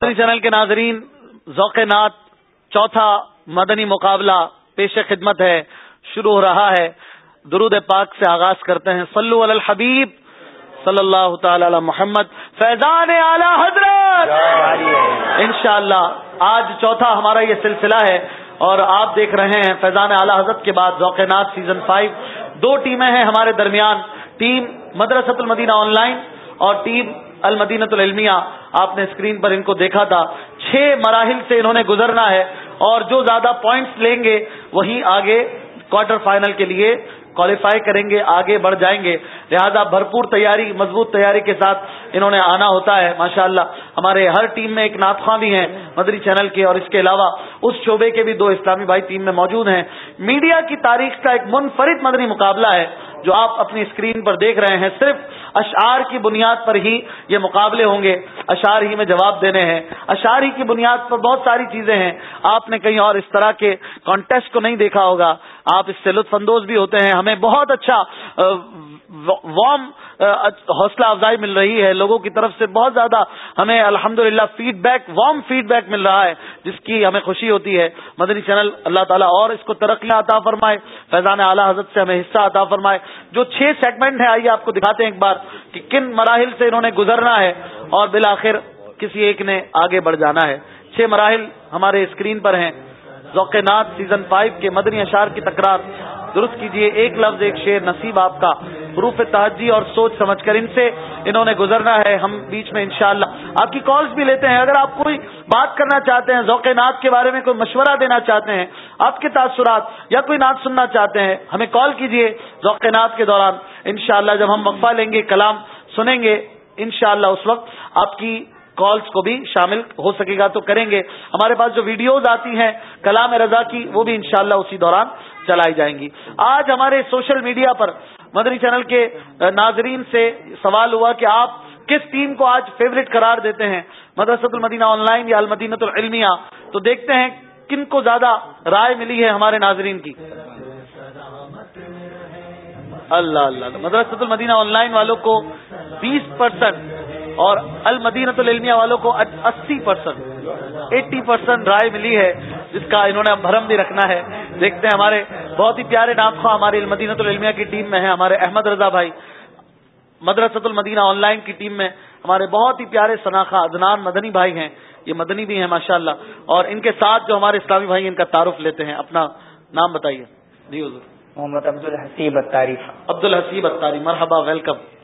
Channel کے ناظرین، ذوق نات چوتھا مدنی مقابلہ پیش خدمت ہے، شروع ہو رہا ہے۔ درود پاک سے آغاز کرتے ہیں۔ صلو علی الحبیب صلی اللہ تعالی علی محمد۔ فیضان اعلی حضرت! انشاءاللہ، آج چوتھا ہمارا یہ سلسلہ ہے اور آپ دیکھ رہے ہیں فیضان اعلی حضرت کے بعد ذوق نات سیزن فائیو دو ٹیمیں ہیں ہمارے درمیان۔ ٹیم مدرسۃ المدینہ آن لائن اور ٹیم المدینت العلمیہ، آپ نے اسکرین پر ان کو دیکھا تھا۔ چھ مراحل سے انہوں نے گزرنا ہے اور جو زیادہ پوائنٹس لیں گے وہی آگے کوارٹر فائنل کے لیے کوالیفائی کریں گے، آگے بڑھ جائیں گے۔ لہذا بھرپور تیاری، مضبوط تیاری کے ساتھ انہوں نے آنا ہوتا ہے۔ ماشاءاللہ، ہمارے ہر ٹیم میں ایک ناطخواں بھی ہیں مدری چینل کے اور اس کے علاوہ۔ اس شعبے کے بھی دو اسلامی بھائی ٹیم میں موجود ہیں۔ میڈیا کی تاریخ کا ایک منفرد مدنی مقابلہ ہے۔ جو آپ اپنی اسکرین پر دیکھ رہے ہیں، صرف اشعار کی بنیاد پر ہی یہ مقابلے ہوں گے۔ اشعار ہی میں جواب دینے ہیں۔ اشعار ہی کی بنیاد پر بہت ساری چیزیں ہیں۔ آپ نے کہیں اور اس طرح کے کانٹیسٹ کو نہیں دیکھا ہوگا۔ آپ اس سے لطف اندوز بھی ہوتے ہیں۔ ہمیں بہت اچھا وارم حوصلہ افزائی مل رہی ہے۔ لوگوں کی طرف سے بہت زیادہ ہمیں الحمد feedback warm feedback مل رہا ہے، جس کی ہمیں خوشی ہوتی ہے۔ مدنی چینل اللہ تعالیٰ اور اس کو ترقی عطا فرمائے، فیضان اعلیٰ حضرت سے ہمیں حصہ عطا فرمائے۔ جو چھ سیگمنٹ ہیں، آئیے آپ کو دکھاتے ہیں ایک بار کہ کن مراحل سے انہوں نے گزرنا ہے اور بالآخر کسی ایک نے آگے بڑھ جانا ہے۔ چھ مراحل ہمارے اسکرین پر ہیں۔ ذوق نات سیزن فائیو کے مدنی اشار کی تکرار۔ درست کیجیے، ایک لفظ، ایک شعر، نصیب آپ کا، حروف تحجی اور سوچ سمجھ کر ان سے انہوں نے گزرنا ہے، ہم بیچ میں انشاءاللہ۔ شاء آپ کی کالز بھی لیتے ہیں، اگر آپ کوئی بات کرنا چاہتے ہیں، ذوق نات کے بارے میں کوئی مشورہ دینا چاہتے ہیں، آپ کے تاثرات یا کوئی نعت سننا چاہتے ہیں، ہمیں کال کیجیے ذوق نات کے دوران۔ انشاءاللہ جب ہم وقفہ لیں گے، کلام سنیں گے، انشاءاللہ اس وقت آپ کی کالز کو بھی شامل ہو سکے گا تو کریں گے۔ ہمارے پاس جو ویڈیوز آتی ہیں کلام رضا کی، وہ بھی انشاءاللہ اسی دوران چلائی جائیں گی۔ آج ہمارے سوشل میڈیا پر مدری چینل کے ناظرین سے سوال ہوا کہ آپ کس ٹیم کو آج فیوریٹ قرار دیتے ہیں؟ مدرسۃ المدینہ آن لائن یا المدینت العلمیہ؟ تو دیکھتے ہیں کن کو زیادہ رائے ملی ہے ہمارے ناظرین کی۔ اللہ اللہ۔ مدرسۃ المدینہ آن لائن والوں کو بیس پرسینٹ اور المدینت العلمیہ والوں کو اسی پرسینٹ ایٹی پرسینٹ رائے ملی ہے جس کا انہوں نے بھرم بھی رکھنا ہے۔ دیکھتے ہیں ہمارے بہت ہی پیارے نام خواہ ہماری المدینت العلمیہ کی ٹیم میں ہیں ہمارے احمد رضا بھائی مدرسۃ المدینہ آن لائن کی ٹیم میں ہمارے بہت ہی پیارے شناخہ ادنان مدنی بھائی ہیں یہ مدنی بھی ہیں ماشاءاللہ۔ اور ان کے ساتھ جو ہمارے اسلامی بھائی ان کا تعارف لیتے ہیں۔ اپنا نام بتائیے۔ جی حضور۔ محمد عبد الحسیب عبد الحسیب اتاری مرحبا ویلکم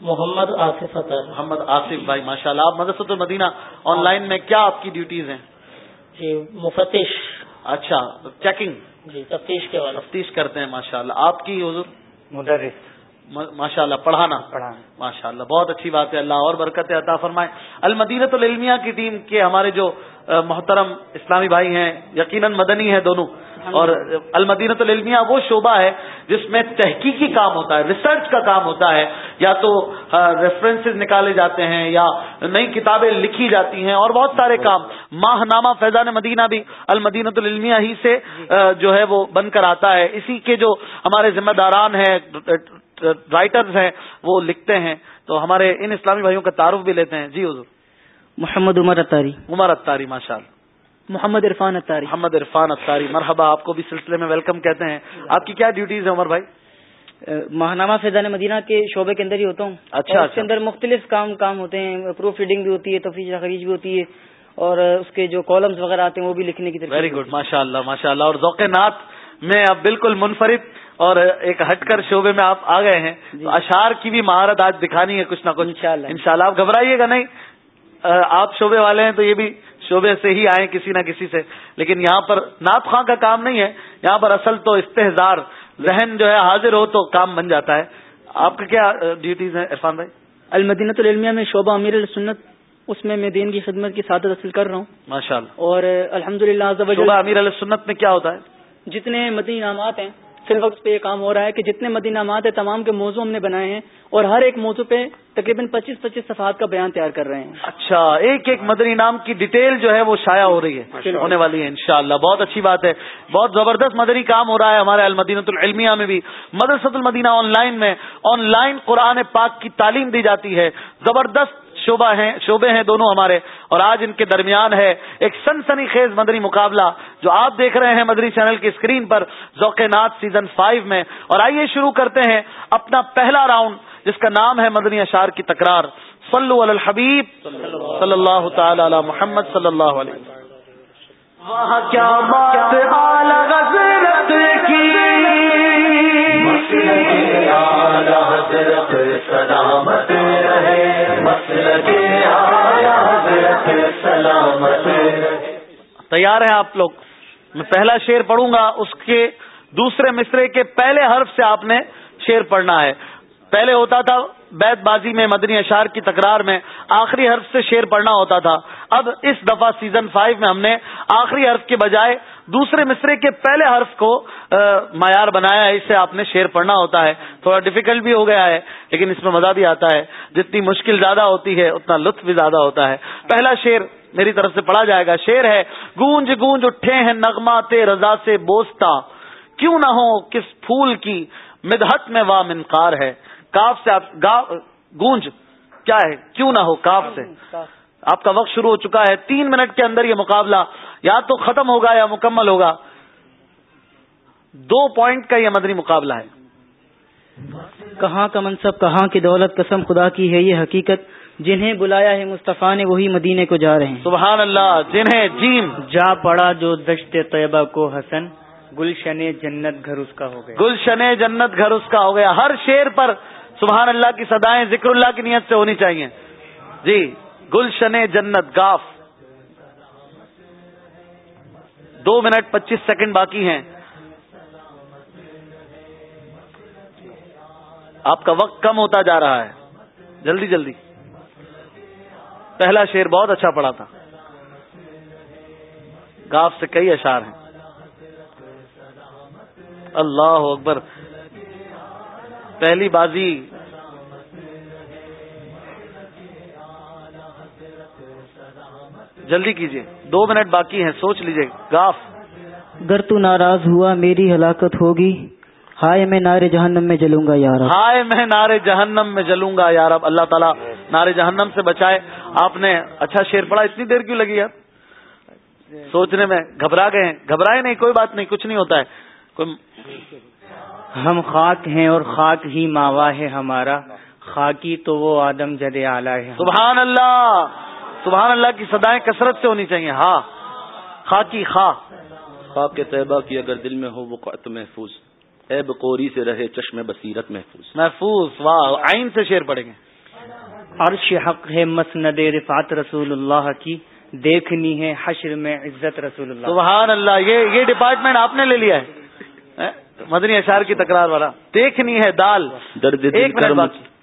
محمد آصف محمد آصف بھائی ماشاء اللہ آپ مدرسۃ المدینہ آن لائن میں کیا آپ کی ڈیوٹیز ہیں؟ جی مفتش اچھا چیکنگ جی تفتیش کے بعد تفتیش کرتے ہیں ماشاء اللہ آپ کی حضور؟ مدرس. ماشاء اللہ پڑھانا. پڑھانا. ماشاء اللہ بہت اچھی بات ہے اللہ اور برکت عطا فرمائے. المدینت العلمیہ کی ٹیم کے ہمارے جو محترم اسلامی بھائی ہیں یقیناً مدنی ہیں دونوں. اور المدینت العلمیہ وہ شعبہ ہے جس میں تحقیقی کام ہوتا ہے ریسرچ کا کام ہوتا ہے. یا تو ریفرنسز نکالے جاتے ہیں یا نئی کتابیں لکھی جاتی ہیں اور بہت سارے کام. ماہ نامہ فیضان مدینہ بھی المدینت العلمیہ ہی سے جو ہے وہ بن کر آتا ہے. اسی کے جو ہمارے ذمہ داران ہیں رائٹرز ہیں وہ لکھتے ہیں۔ تو ہمارے ان اسلامی بھائیوں کا تعارف بھی لیتے ہیں۔ جی حضور۔ محمد عمر اتاری عمر اتاری ماشاء اللہ محمد عرفان اتاری محمد عرفان اتاری مرحبا آپ کو بھی سلسلے میں ویلکم کہتے ہیں۔ آپ کی کیا ڈیوٹیز ہیں عمر بھائی؟ ماہنامہ فیضان مدینہ کے شعبے کے اندر ہی ہوتا ہوں۔ اچھا اس کے اچھا۔ اندر مختلف کام کام ہوتے ہیں۔ پروف ریڈنگ بھی ہوتی ہے تفریح خریج بھی ہوتی ہے۔ اور اس کے جو کالمز وغیرہ آتے ہیں وہ بھی لکھنے کی ویری گڈ ماشاء اللہ ماشاء اللہ اور ذوق نات میں اب بالکل منفرد۔ اور ایک ہٹ کر شعبے میں آپ آ گئے ہیں۔ جی۔ اشار کی بھی مہارت آج دکھانی ہے کچھ نہ کچھ۔ ان شاء اللہ آپ گھبرائیے گا نہیں۔ آپ شعبے والے ہیں تو یہ بھی شعبے سے ہی آئے کسی نہ کسی سے۔ لیکن یہاں پر ناپ خاں کا کام نہیں ہے۔ یہاں پر اصل تو استحزار ذہن جو ہے حاضر ہو تو کام بن جاتا ہے۔ آپ کا کیا ڈیوٹیز ہیں عرفان بھائی؟ المدینت العلمیہ میں شعبہ امیر السنت اس میں میں دین کی خدمت کی سعادت حاصل کر رہا ہوں۔ ماشاء اللہ اور الحمد للہ امیر السنت میں کیا ہوتا ہے؟ جتنے مدنی انعامات ہیں فی وقت پہ یہ کام ہو رہا ہے کہ جتنے مدینامات ہیں تمام کے موضوع ہم نے بنائے ہیں اور ہر ایک موضوع پہ تقریباً پچیس پچیس صفحات کا بیان تیار کر رہے ہیں۔ اچھا ایک ایک مدنی نام کی ڈیٹیل جو ہے وہ شائع ہو رہی ہے ہونے والی ہے انشاءاللہ۔ بہت اچھی بات ہے۔ بہت زبردست مدنی کام ہو رہا ہے ہمارے المدینت العلمیہ میں بھی۔ مدرسۃ المدینہ آن لائن میں آن لائن قرآن پاک کی تعلیم دی جاتی ہے۔ زبردست شعبہ ہیں، شعبے ہیں دونوں ہمارے، اور آج ان کے درمیان ہے ایک سنسنی خیز مدنی مقابلہ جو آپ دیکھ رہے ہیں مدنی چینل کی اسکرین پر ذوق نات سیزن فائیو میں۔ اور آئیے شروع کرتے ہیں اپنا پہلا راؤنڈ، جس کا نام ہے مدنی اشار کی تکرار۔ صلو علی الحبیب۔ صلی اللہ تعالی علی محمد صلی اللہ علیہ وسلم۔ کیا بات کی۔ تیار ہیں آپ لوگ؟ میں پہلا شیر پڑھوں گا، اس کے دوسرے مصرے کے پہلے حرف سے آپ نے شیر پڑھنا ہے۔ پہلے ہوتا تھا بیت بازی میں مدنی اشار کی تکرار میں، آخری حرف سے شیر پڑھنا ہوتا تھا۔ اب اس دفعہ سیزن فائیو میں ہم نے آخری حرف کے بجائے دوسرے مصرے کے پہلے حرف کو معیار بنایا ہے۔ اس سے آپ نے شیر پڑھنا ہوتا ہے۔ تھوڑا ڈیفیکلٹ بھی ہو گیا ہے، لیکن اس میں مزہ بھی آتا ہے۔ جتنی مشکل زیادہ ہوتی ہے، اتنا لطف بھی زیادہ ہوتا ہے۔ پہلا شیر میری طرف سے پڑھا جائے گا شیر ہے گونج گونج اٹھے ہیں نغمات رضا سے بوستا کیوں نہ ہو کس پھول کی مدحت میں وا منقار ہے۔ کاف سے آپ گونج کیا ہے؟ کیوں نہ ہو کاف سے۔ آپ کا وقت شروع ہو چکا ہے تین منٹ کے اندر یہ مقابلہ یا تو ختم ہوگا یا مکمل ہوگا۔ دو پوائنٹ کا یہ مدنی مقابلہ ہے۔ کہاں کا منصب کہاں کی دولت قسم خدا کی ہے یہ حقیقت۔ جنہیں بلایا ہے مصطفیٰ نے وہی مدینے کو جا رہے ہیں۔ سبحان اللہ جنہیں جیم۔ جا پڑا جو دشت طیبہ کو حسن گلشن جنت گھر اس کا ہو گیا۔ گلشن جنت گھر اس کا ہو گیا۔ ہر شیر پر سبحان اللہ کی سدائیں ذکر اللہ کی نیت سے ہونی چاہیے۔ جی گلشن جنت گاف۔ دو منٹ پچیس سیکنڈ باقی ہیں۔ آپ کا وقت کم ہوتا جا رہا ہے۔ جلدی جلدی۔ پہلا شیر بہت اچھا پڑا تھا۔ گاف سے کئی اشار ہیں۔ اللہ اکبر۔ پہلی بازی۔ جلدی کیجیے دو منٹ باقی ہیں سوچ لیجیے گاف۔ گر تو ناراض ہوا میری ہلاکت ہوگی۔ ہائے میں نارے جہنم میں جلوں گا یار ہائے میں نارے جہنم میں جلوں گا یار اللہ تعالیٰ نارے جہنم سے بچائے۔ آپ نے اچھا شیر پڑا اتنی دیر کیوں لگی یار سوچنے میں گھبرا گئے ہیں گھبرائے نہیں کوئی بات نہیں کچھ نہیں ہوتا ہے۔ کوئی ہم خاک ہیں اور خاک ہی ماوا ہے ہمارا۔ خاکی تو وہ آدم جد آلہ ہے۔ سبحان اللہ سبحان اللہ کی سدائیں کثرت سے ہونی چاہیے۔ ہاں خاکی خا خاک کے طیبہ کی اگر دل میں ہو وہ قط محفوظ اے بقوری سے رہے چشم بصیرت محفوظ۔ محفوظ واہ آئین سے شیر پڑیں گے۔ عرش حق ہے مسند رفعت رسول اللہ کی دیکھنی ہے حشر میں عزت رسول اللہ سبحان اللہ یہ یہ ڈپارٹمنٹ آپ نے لے لیا ہے۔ مدنی اشار کی تکرار والا۔ دیکھنی ہے دال۔ درد دل کر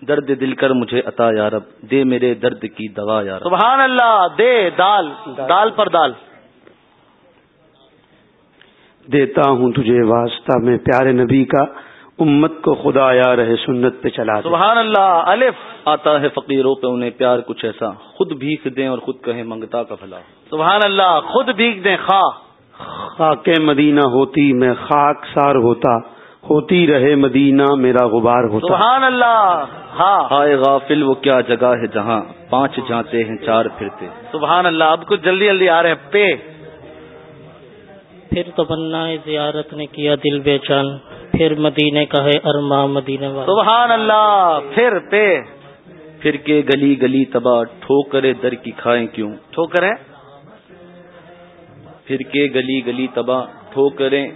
درد دل کر مجھے عطا یارب دے میرے درد کی دوا یار سبحان اللہ دے دال۔ دال پر دال۔ دیتا ہوں تجھے واسطہ میں پیارے نبی کا۔ امت کو خدا یا رہے سنت پہ چلا سبحان اللہ الف آتا ہے فقیروں پہ انہیں پیار کچھ ایسا۔ خود بھیک دیں اور خود کہیں منگتا کا بھلا۔ سبحان اللہ خود بھیک دیں خواہ۔ خاک مدینہ ہوتی میں خاک سار ہوتا۔ ہوتی رہے مدینہ میرا غبار ہوتا۔ سبحان اللہ ہاں۔ ہائے غافل وہ کیا جگہ ہے جہاں پانچ جاتے ہیں چار پھرتے۔ سبحان اللہ اب کچھ جلدی جلدی آ رہے ہیں۔ پے۔ پھر تو بننا زیارت نے کیا دل بے چان پھر مدینے کا ہے ارما مدینے والا سبحان اللہ پھر پہ۔ پھر کے گلی گلی تباہ ٹھوکرے در کی کھائیں کیوں؟ ٹھوکریں پھر کے گلی گلی تباہ ٹھوکریں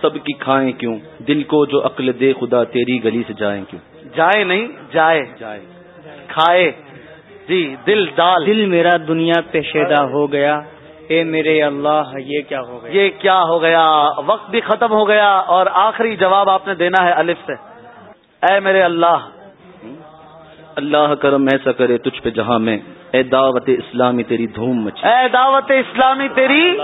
سب کی کھائیں کیوں؟ دل کو جو عقل دے خدا تیری گلی سے جائیں کیوں؟ جائے نہیں جائے۔ جائے۔ کھائے۔ جی دل دال دل میرا دنیا پہ شیدا ہو گیا۔ اے میرے اللہ یہ کیا ہو گیا؟ یہ کیا ہو گیا؟ وقت بھی ختم ہو گیا اور آخری جواب آپ نے دینا ہے الف سے۔ اے میرے اللہ اللہ کرم ایسا کرے تجھ پہ جہاں میں اے دعوت اسلامی تیری دھوم مچی۔ اے دعوت اسلامی تیری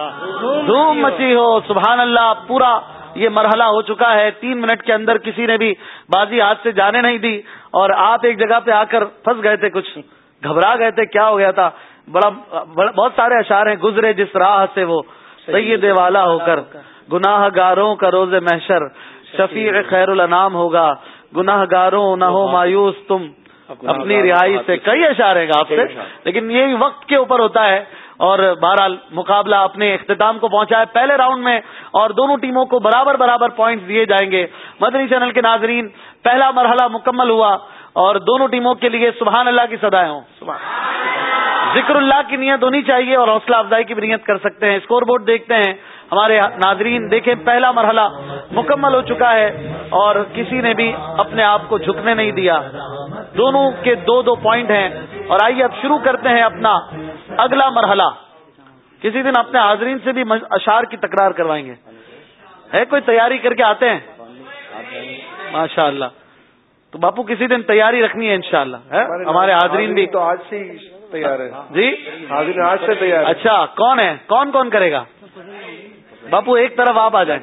دھوم مچی ہو۔ سبحان اللہ پورا یہ مرحلہ ہو چکا ہے۔ تین منٹ کے اندر کسی نے بھی بازی ہاتھ سے جانے نہیں دی اور آپ ایک جگہ پہ آ کر پھنس گئے تھے کچھ گھبرا گئے تھے کیا ہو گیا تھا؟ بڑا بہت سارے اشعار ہیں گزرے جس راہ سے وہ سید والا ہو کر گناہ گاروں کا روز محشر شفیع خیر الانام ہوگا۔ گناہ گاروں نہ ہو مایوس تم۔ اپنی رہائی سے کئی اشارے گا آپ سے لیکن یہ وقت کے اوپر ہوتا ہے اور بہرحال مقابلہ اپنے اختتام کو پہنچا ہے۔ پہلے راؤنڈ میں اور دونوں ٹیموں کو برابر برابر پوائنٹس دیے جائیں گے۔ مدنی چینل کے ناظرین پہلا مرحلہ مکمل ہوا اور دونوں ٹیموں کے لیے سبحان اللہ کی سدائے ہوں۔ ذکر اللہ کی نیت ہونی چاہیے اور حوصلہ افزائی کی بھی نیت کر سکتے ہیں۔ اسکور بورڈ دیکھتے ہیں۔ ہمارے ناظرین دیکھیں پہلا مرحلہ مکمل ہو چکا ہے اور کسی نے بھی اپنے آپ کو جھکنے نہیں دیا۔ دونوں کے دو دو پوائنٹ ہیں۔ اور آئیے اب شروع کرتے ہیں اپنا اگلا مرحلہ۔ کسی دن اپنے حاضرین سے بھی اشار کی تکرار کروائیں گے۔ ہے کوئی تیاری کر کے آتے ہیں؟ ماشاء اللہ تو باپو کسی دن تیاری رکھنی ہے انشاءاللہ اللہ ہمارے حاضرین بھی۔ تو آج سے تیار ہے۔ جی؟ حاضرین آج سے تیار اچھا کون ہے؟ کون کون کرے گا؟ باپو ایک طرف آپ آ جائیں۔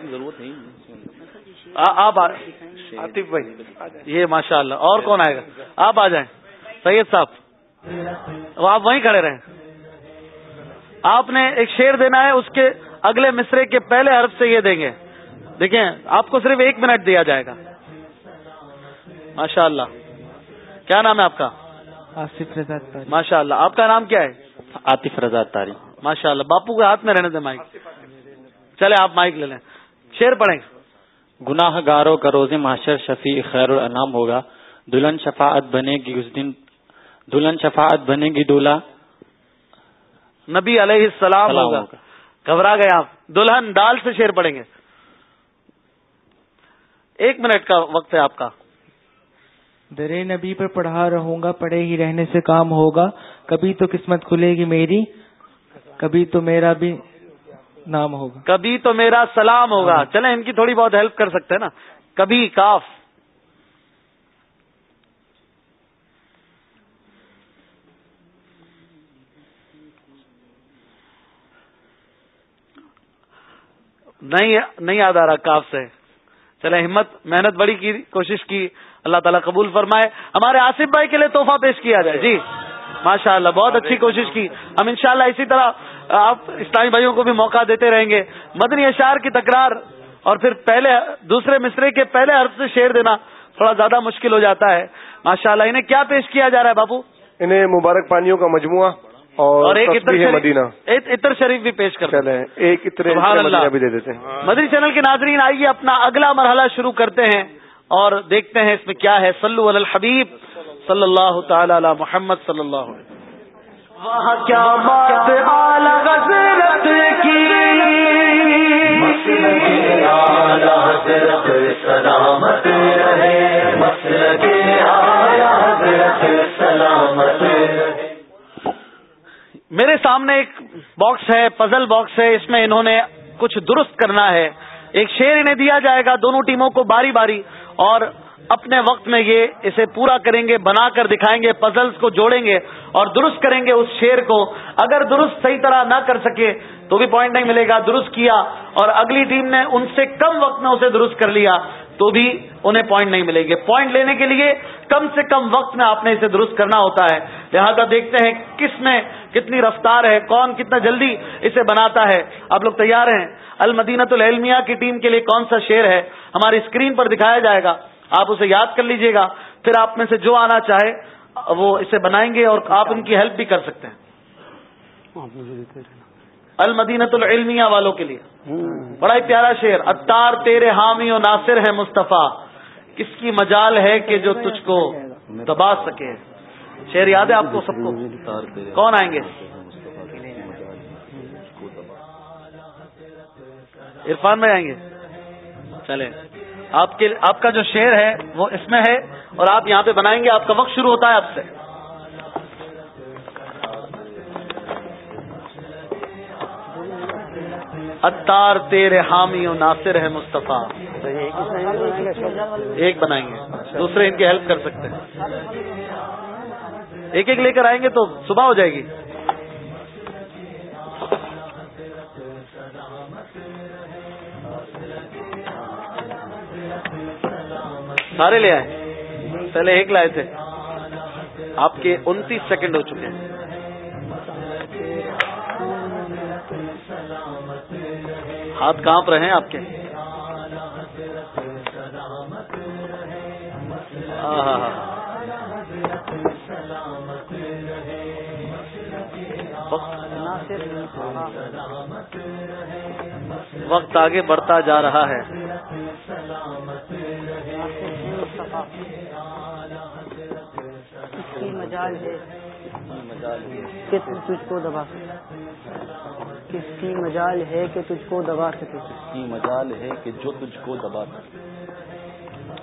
آپ آصف بھائی یہ ماشاء اللہ اور کون آئے گا؟ آپ آ جائیں۔ سید صاحب وہ آپ وہیں کھڑے رہیں۔ آپ نے ایک شیر دینا ہے اس کے اگلے مصرے کے پہلے حرف سے یہ دیں گے۔ دیکھیں آپ کو صرف ایک منٹ دیا جائے گا۔ ماشاء اللہ۔ کیا نام ہے آپ کا؟ آصف رضا ماشاء اللہ۔ آپ کا نام کیا ہے؟ عاطف رضا تاری۔ ماشاء اللہ۔ باپو کے ہاتھ میں رہنے دیں مائک۔ چلے آپ مائک لے لیں۔ شیر پڑھیں۔ گناہ گاروں کا روز معاشر شفیع خیر الانام ہوگا۔ دلہن شفاعت بنے گی اس دن۔ دلہن شفاعت بنے گی دلہا نبی علیہ السلام ہوگا۔ گھبرا گئے آپ۔ دلہن ڈال سے شیر پڑیں گے۔ ایک منٹ کا وقت ہے آپ کا۔ درے نبی پر پڑھا رہوں گا پڑھے ہی رہنے سے کام ہوگا۔ کبھی تو قسمت کھلے گی میری کبھی تو میرا بھی نام ہوگا۔ کبھی تو میرا سلام ہوگا۔ ہاں۔ چلیں ان کی تھوڑی بہت ہیلپ کر سکتے ہیں نا۔ کبھی کاف۔ نہیں نہیں یاد آ رہا کاف سے۔ چلے ہمت محنت بڑی کی کوشش کی۔ اللہ تعالیٰ قبول فرمائے۔ ہمارے آصف بھائی کے لیے تحفہ پیش کیا جائے۔ جی ماشاء اللہ بہت اچھی کوشش کی۔ ہم انشاءاللہ اسی طرح آپ اسلامی بھائیوں کو بھی موقع دیتے رہیں گے۔ مدنی اشار کی تکرار اور پھر پہلے دوسرے مصرے کے پہلے حرف سے شیر دینا تھوڑا زیادہ مشکل ہو جاتا ہے۔ ماشاء اللہ انہیں کیا پیش کیا جا رہا ہے باپو انہیں مبارک پانیوں کا مجموعہ اور ایک مدینہ۔ عطر شریف بھی پیش کر ہیں ایک بھی دے دیتے ہیں۔ مدری چینل کے ناظرین آئیے اپنا اگلا مرحلہ شروع کرتے ہیں۔ اور دیکھتے ہیں اس میں کیا ہے۔ علی الحبیب صلی اللہ تعالی علی محمد صلی اللہ علیہ میرے سامنے ایک باکس ہے پزل باکس ہے۔ اس میں انہوں نے کچھ درست کرنا ہے۔ ایک شیر انہیں دیا جائے گا۔ دونوں ٹیموں کو باری باری۔ اور اپنے وقت میں یہ اسے پورا کریں گے، بنا کر دکھائیں گے پزلز کو جوڑیں گے اور درست کریں گے اس شیر کو۔ اگر درست صحیح طرح نہ کر سکے تو بھی پوائنٹ نہیں ملے گا۔ درست کیا اور اگلی ٹیم نے ان سے کم وقت میں اسے درست کر لیا۔ تو بھی انہیں پوائنٹ نہیں ملیں گے پوائنٹ لینے کے لیے کم سے کم وقت میں آپ نے اسے درست کرنا ہوتا ہے۔ لہذا دیکھتے ہیں کس میں کتنی رفتار ہے، کون کتنا جلدی اسے بناتا ہے۔ آپ لوگ تیار ہیں؟ المدینت العلمیہ کی ٹیم کے لیے کون سا شیر ہے؟ ہماری اسکرین پر دکھایا جائے گا۔ آپ اسے یاد کر لیجیے گا۔ پھر آپ میں سے جو آنا چاہے، وہ اسے بنائیں گے اور آپ ان کی ہیلپ بھی کر سکتے ہیں۔ المدینت العلمیہ والوں کے لیے۔ بڑا ہی پیارا شیر اتار تیرے حامی و ناصر ہے مصطفیٰ۔ کس کی مجال ہے کہ جو تجھ کو دبا سکے؟ شیر یاد ہے آپ کو سب کو؟ کون آئیں گے؟ عرفان میں آئیں گے۔ چلے آپ کے آپ کا جو شیر ہے وہ اس میں ہے اور آپ یہاں پہ بنائیں گے۔ آپ کا وقت شروع ہوتا ہے آپ سے۔ اتار تیرے حامی و ناصر ہے مصطفیٰ۔ ایک بنائیں گے، دوسرے ان کی ہیلپ کر سکتے ہیں۔ ایک ایک لے کر آئیں گے تو صبح ہو جائے گی۔ سارے لے آئے پہلے ایک لائے تھے۔ آپ کے انتیس سیکنڈ ہو چکے ہیں۔ ہاتھ کانپ رہے ہیں آپ کے؟ ہاں ہاں ہاں وقت آگے بڑھتا جا رہا ہے۔ مجال ہے۔ کہ تجھ کو دبا؟ کس کی مجال ہے کہ تجھ کو دبا سکے؟ کی مجال ہے کہ جو تجھ کو دبا سکے؟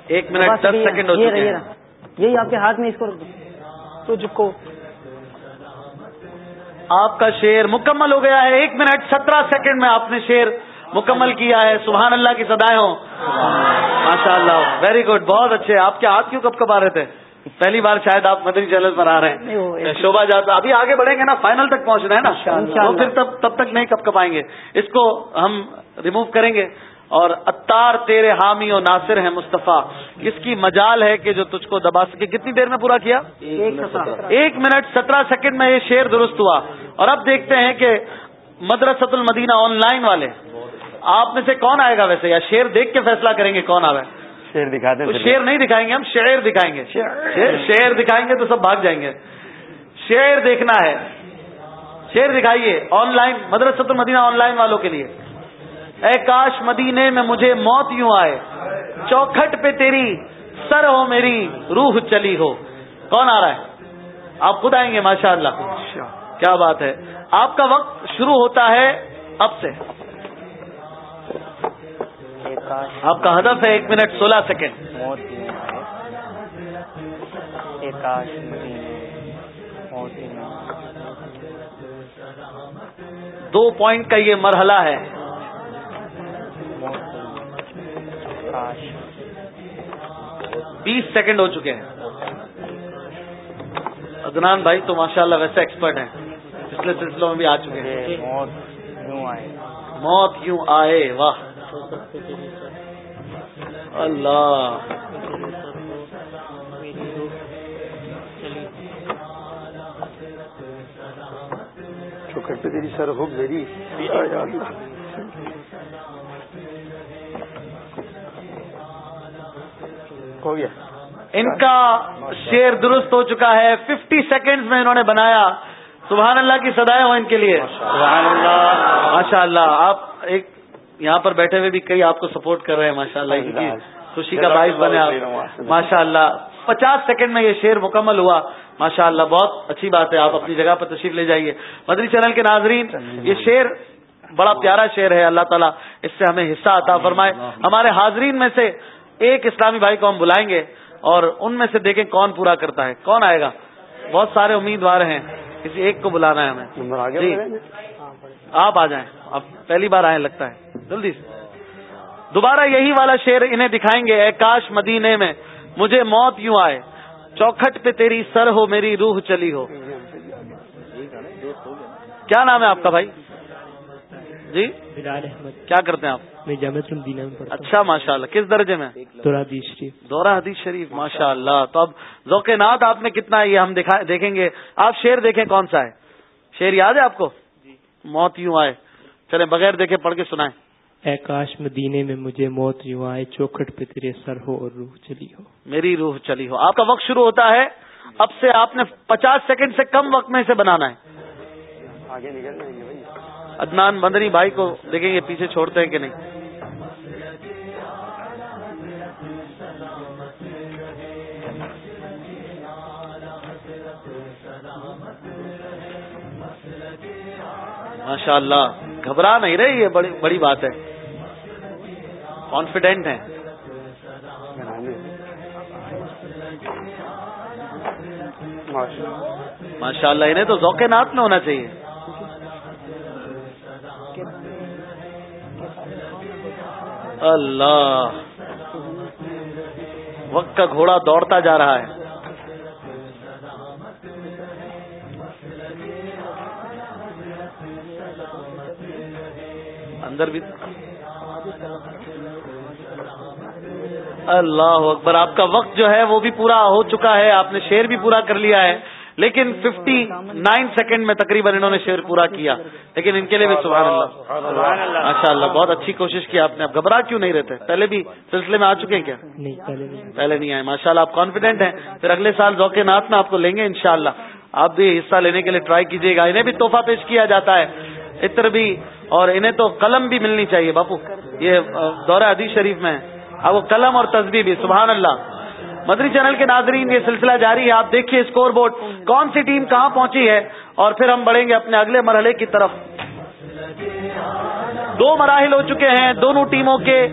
ایک منٹ دس سیکنڈ ہو چکے ہیں۔ یہی آپ کے ہاتھ میں اس کو تجھ کو۔ آپ کا شیر مکمل ہو گیا ہے۔ ایک منٹ سترہ سیکنڈ میں آپ نے شیر مکمل کیا ہے۔ سبحان اللہ کی سدائے ہوں۔ ماشاء اللہ۔ ویری گڈ بہت اچھے۔ آپ کے ہاتھ کیوں کب کب آ رہے تھے؟ پہلی بار شاید آپ مدنی چینل پر آ رہے ہیں۔ شوبھا جاتا ابھی آگے بڑھیں گے نا فائنل تک پہنچ رہے ہیں نا پھر تب تب تک نہیں کب کب آئیں گے۔ اس کو ہم ریموو کریں گے۔ اور اتار تیرے حامی و ناصر ہیں مصطفیٰ۔ کس کی مجال ہے کہ جو تجھ کو دبا سکے۔ کتنی دیر میں پورا کیا؟ ایک منٹ۔ سترہ سیکنڈ میں یہ شیر درست ہوا۔ اور اب دیکھتے ہیں کہ مدرسۃ المدینہ آن لائن والے۔ آپ میں سے کون آئے گا ویسے؟ یا شیر دیکھ کے فیصلہ کریں گے کون آئے شیر دکھا دیں شیر نہیں دکھائیں گے ہم شعر دکھائیں گے۔ شیر دکھائیں گے تو سب بھاگ جائیں گے۔ شیر دیکھنا ہے۔ شیر دکھائیے آن لائن مدرسۃ المدینہ آن لائن والوں کے لیے۔ اے کاش مدینے میں مجھے موت یوں آئے۔ چوکھٹ پہ تیری سر ہو میری روح چلی ہو۔ کون آ رہا ہے؟ آپ خود آئیں گے ماشاء اللہ کیا بات ہے۔ آپ کا وقت شروع ہوتا ہے اب سے۔ آپ کا ہدف ہے ایک منٹ سولہ سیکنڈ۔ دو پوائنٹ کا یہ مرحلہ ہے۔ بیس سیکنڈ ہو چکے ہیں۔ ادنان بھائی تو ماشاءاللہ ویسے ایکسپرٹ ہیں۔ پچھلے سلسلوں میں بھی آ چکے ہیں۔ موت یوں آئے۔ واہ۔ اللہ چوکھٹ پہ تیری سر ہو میری ہو گیا ان کا شیر درست ہو چکا ہے ففٹی سیکنڈز میں انہوں نے بنایا۔ سبحان اللہ کی سدائے ہو ان کے لیے۔ سبحان اللہ۔ ماشاء اللہ آپ ایک یہاں پر بیٹھے ہوئے بھی کئی آپ کو سپورٹ کر رہے ہیں ماشاء اللہ خوشی کا باعث بنے آپ۔ ماشاء اللہ پچاس سیکنڈ میں یہ شیر مکمل ہوا۔ ماشاء اللہ بہت اچھی بات ہے آپ اپنی جگہ پر تشریف لے جائیے۔ مدری چینل کے ناظرین یہ شیر بڑا پیارا شیر ہے اللہ تعالیٰ اس سے ہمیں حصہ عطا فرمائے۔ ہمارے حاضرین میں سے ایک اسلامی بھائی کو ہم بلائیں گے اور ان میں سے دیکھیں کون پورا کرتا ہے۔ کون آئے گا؟ بہت سارے امیدوار ہیں کسی ایک کو بلانا ہے ہمیں۔ جی۔ آپ آ جائیں۔ آپ پہلی بار آئے لگتا ہے۔ جلدی سے۔ دوبارہ یہی والا شیر انہیں دکھائیں گے۔ اے کاش مدینے میں مجھے موت یوں آئے۔ چوکھٹ پہ تیری سر ہو میری روح چلی ہو۔ کیا نام ہے آپ کا بھائی؟ جی؟ کیا کرتے ہیں آپ؟ میں جامع المدینہ میں پڑھتا اچھا ماشاء اللہ کس درجے میں؟ دورہ حدیث شریف۔ دورہ حدیث شریف ماشاء اللہ تو اب ذوق نات آپ میں کتنا یہ ہم دیکھیں گے۔ آپ شیر دیکھیں کون سا ہے؟ شیر یاد ہے آپ کو؟ موت یوں آئے۔ چلے بغیر دیکھے پڑھ کے سنائیں۔ اے کاش مدینے میں مجھے موت یوں آئے چوکھٹ پہ تیرے سر ہو اور روح چلی ہو۔ میری روح چلی ہو۔ آپ کا وقت شروع ہوتا ہے۔ اب سے آپ نے پچاس سیکنڈ سے کم وقت میں اسے بنانا ہے۔ ادنان مدنی بھائی کو دیکھیں گے پیچھے چھوڑتے ہیں کہ نہیں۔ ماشاء اللہ گھبرا نہیں رہے یہ بڑی بڑی بات ہے۔ کانفیڈینٹ ہیں۔ ماشاء اللہ انہیں تو ذوق نات میں ہونا چاہیے۔ اللہ۔ وقت کا گھوڑا دوڑتا جا رہا ہے۔ اندر بھی اللہ اکبر آپ کا وقت جو ہے وہ بھی پورا ہو چکا ہے آپ نے شیر بھی پورا کر لیا ہے لیکن ففٹی نائن سیکنڈ میں تقریباً انہوں نے شیر پورا کیا۔ لیکن ان کے لیے بھی سبحان اللہ۔ ماشاء اللہ۔ بہت اچھی کوشش کی آپ نے۔ اب گھبرا کیوں نہیں رہتے؟ پہلے بھی سلسلے میں آ چکے ہیں کیا؟ نہیں پہلے نہیں۔ آئے۔ ماشاء اللہ آپ کانفیڈینٹ ہیں۔ پھر اگلے سال ذوق نات میں آپ کو لیں گے انشاءاللہ۔ آپ بھی حصہ لینے کے لیے ٹرائی کیجیے گا۔ انہیں بھی تحفہ پیش کیا جاتا ہے۔ عطر بھی اور انہیں تو قلم بھی ملنی چاہیے باپو۔ یہ دورہ حدیث شریف میں اب وہ قلم اور تصویر بھی، سبحان اللہ۔ مدری چینل کے ناظرین، یہ سلسلہ جاری ہے۔ آپ دیکھیے اسکور بورڈ کون سی ٹیم کہاں پہنچی ہے؟ اور پھر ہم بڑھیں گے اپنے اگلے مرحلے کی طرف۔ دو مراحل ہو چکے ہیں، دونوں ٹیموں کے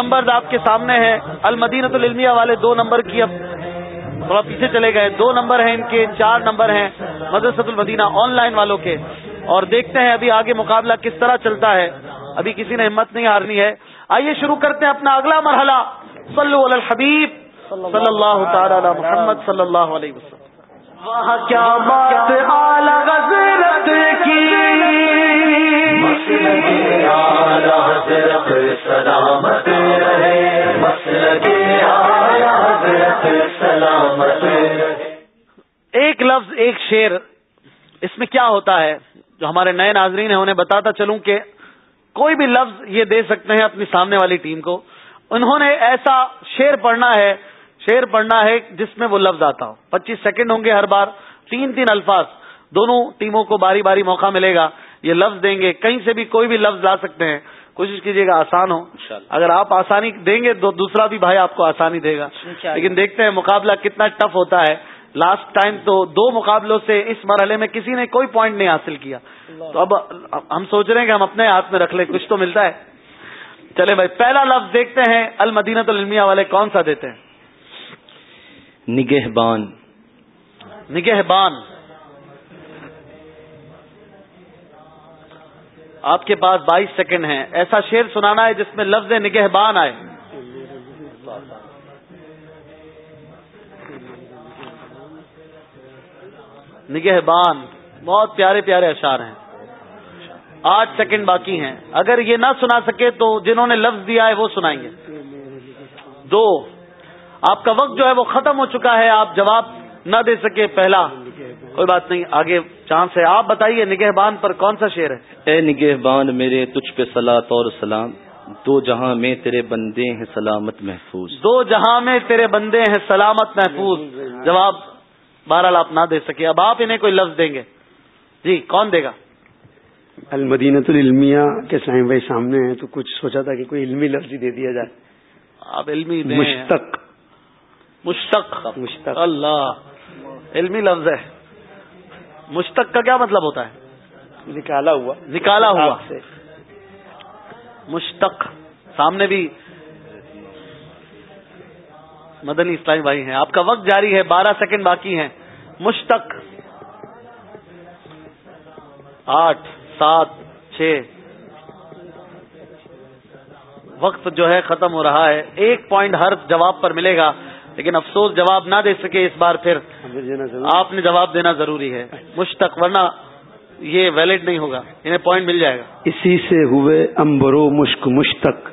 نمبر آپ کے سامنے ہیں۔ المدینت العلمیہ والے دو نمبر کی اب تھوڑا پیچھے چلے گئے۔ دو نمبر ہیں ان کے چار نمبر ہیں مدرسۃ المدینہ آن لائن والوں کے۔ اور دیکھتے ہیں ابھی آگے مقابلہ کس طرح چلتا ہے۔ ابھی کسی نے ہمت نہیں ہارنی ہے۔ آئیے شروع کرتے ہیں اپنا اگلا مرحلہ۔ صلو علی الحبیب۔ صلی اللہ تعالی علی محمد صلی اللہ علیہ وسلم۔ کیا بات کی۔ ایک لفظ، ایک شیر اس میں کیا ہوتا ہے؟ جو ہمارے نئے ناظرین ہیں، انہیں بتاتا چلوں کہ کوئی بھی لفظ یہ دے سکتے ہیں اپنی سامنے والی ٹیم کو۔ انہوں نے ایسا شیر پڑھنا ہے شیر پڑھنا ہے جس میں وہ لفظ آتا ہو۔ پچیس سیکنڈ ہوں گے ہر بار، تین تین الفاظ۔ دونوں ٹیموں کو باری باری موقع ملے گا، یہ لفظ دیں گے۔ کہیں سے بھی کوئی بھی لفظ لا سکتے ہیں۔ کوشش کیجیے گا آسان ہو۔ اگر آپ آسانی دیں گے تو دوسرا بھی بھائی آپ کو آسانی دے گا۔ لیکن دیکھتے ہیں مقابلہ کتنا ٹف ہوتا ہے۔ لاسٹ ٹائم تو دو مقابلوں سے اس مرحلے میں کسی نے کوئی پوائنٹ نہیں حاصل کیا۔ تو اب ہم سوچ رہے ہیں کہ ہم اپنے ہاتھ میں رکھ لیں کچھ تو ملتا ہے۔ چلے بھائی پہلا لفظ دیکھتے ہیں المدینت المیہ والے کون سا دیتے ہیں؟ نگہ بان آپ کے پاس بائیس سیکنڈ ہیں۔ ایسا شیر سنانا ہے جس میں لفظ نگہ بان آئے۔ نگہ بان بہت پیارے پیارے اشار ہیں۔ آٹھ سیکنڈ باقی ہیں۔ اگر یہ نہ سنا سکے تو جنہوں نے لفظ دیا ہے وہ سنائیں گے۔ دو، آپ کا وقت جو ہے وہ ختم ہو چکا ہے۔ آپ جواب نہ دے سکے پہلا۔ کوئی بات نہیں آگے چانس ہے آپ بتائیے نگہ بان پر کون سا شعر ہے؟ اے نگہ بان میرے تجھ پہ سلاط اور سلام۔ دو جہاں میں تیرے بندے ہیں سلامت محفوظ۔ دو جہاں میں تیرے بندے ہیں سلامت محفوظ۔ جواب بہرحال آپ نہ دے سکے۔ اب آپ انہیں کوئی لفظ دیں گے۔ جی کون دے گا؟ المدینت العلمیہ کے سائن بھائی سامنے ہیں تو کچھ سوچا تھا کہ کوئی علمی لفظ دے دیا جائے۔ آپ علمی مشتق۔ مشتق۔ مشتق۔ اللہ۔ علمی لفظ ہے۔ مشتق کا کیا مطلب ہوتا ہے؟ نکالا ہوا۔ نکالا ہوا۔ مشتق۔ سامنے بھی مدنی اسلامی بھائی ہیں۔ آپ کا وقت جاری ہے بارہ سیکنڈ باقی ہیں۔ مشتق۔ آٹھ سات چھ۔ وقت جو ہے ختم ہو رہا ہے۔ ایک پوائنٹ ہر جواب پر ملے گا۔ لیکن افسوس جواب نہ دے سکے اس بار پھر. آپ نے جواب دینا ضروری ہے۔ مشتق ورنہ یہ ویلڈ نہیں ہوگا۔ انہیں پوائنٹ مل جائے گا۔ اسی سے ہوئے امبرو مشک مشتق۔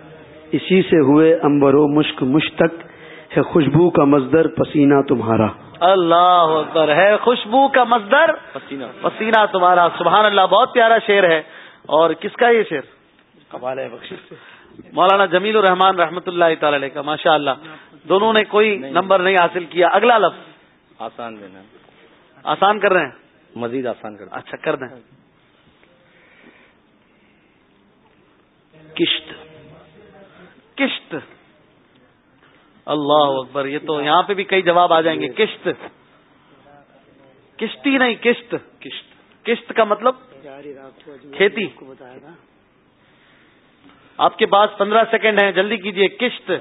اسی سے ہوئے امبرو مشک مشتق۔ ہے خوشبو کا مزدر پسینہ تمہارا۔ اللہ اکبر ہے خوشبو کا مزدر پسینہ۔ پسینہ تمہارا۔ سبحان اللہ بہت پیارا شعر ہے۔ اور کس کا یہ شعر؟ ہے بخش مولانا جمیل الرحمان رحمۃ اللہ تعالی علیہ کا ماشاء اللہ دونوں نے کوئی نمبر نہیں حاصل کیا۔ اگلا لفظ۔ آسان دینا۔ آسان کر رہے ہیں؟ مزید آسان کر اچھا کر دیں۔ کشت۔ کشت۔ اللہ اکبر یہ تو یہاں پہ بھی کئی جواب آ جائیں گے۔ کشت۔ کشتی نہیں کشت۔ کشت۔ کشت کا مطلب کھیتی۔ آپ کے پاس پندرہ سیکنڈ ہیں جلدی کیجیے کشت۔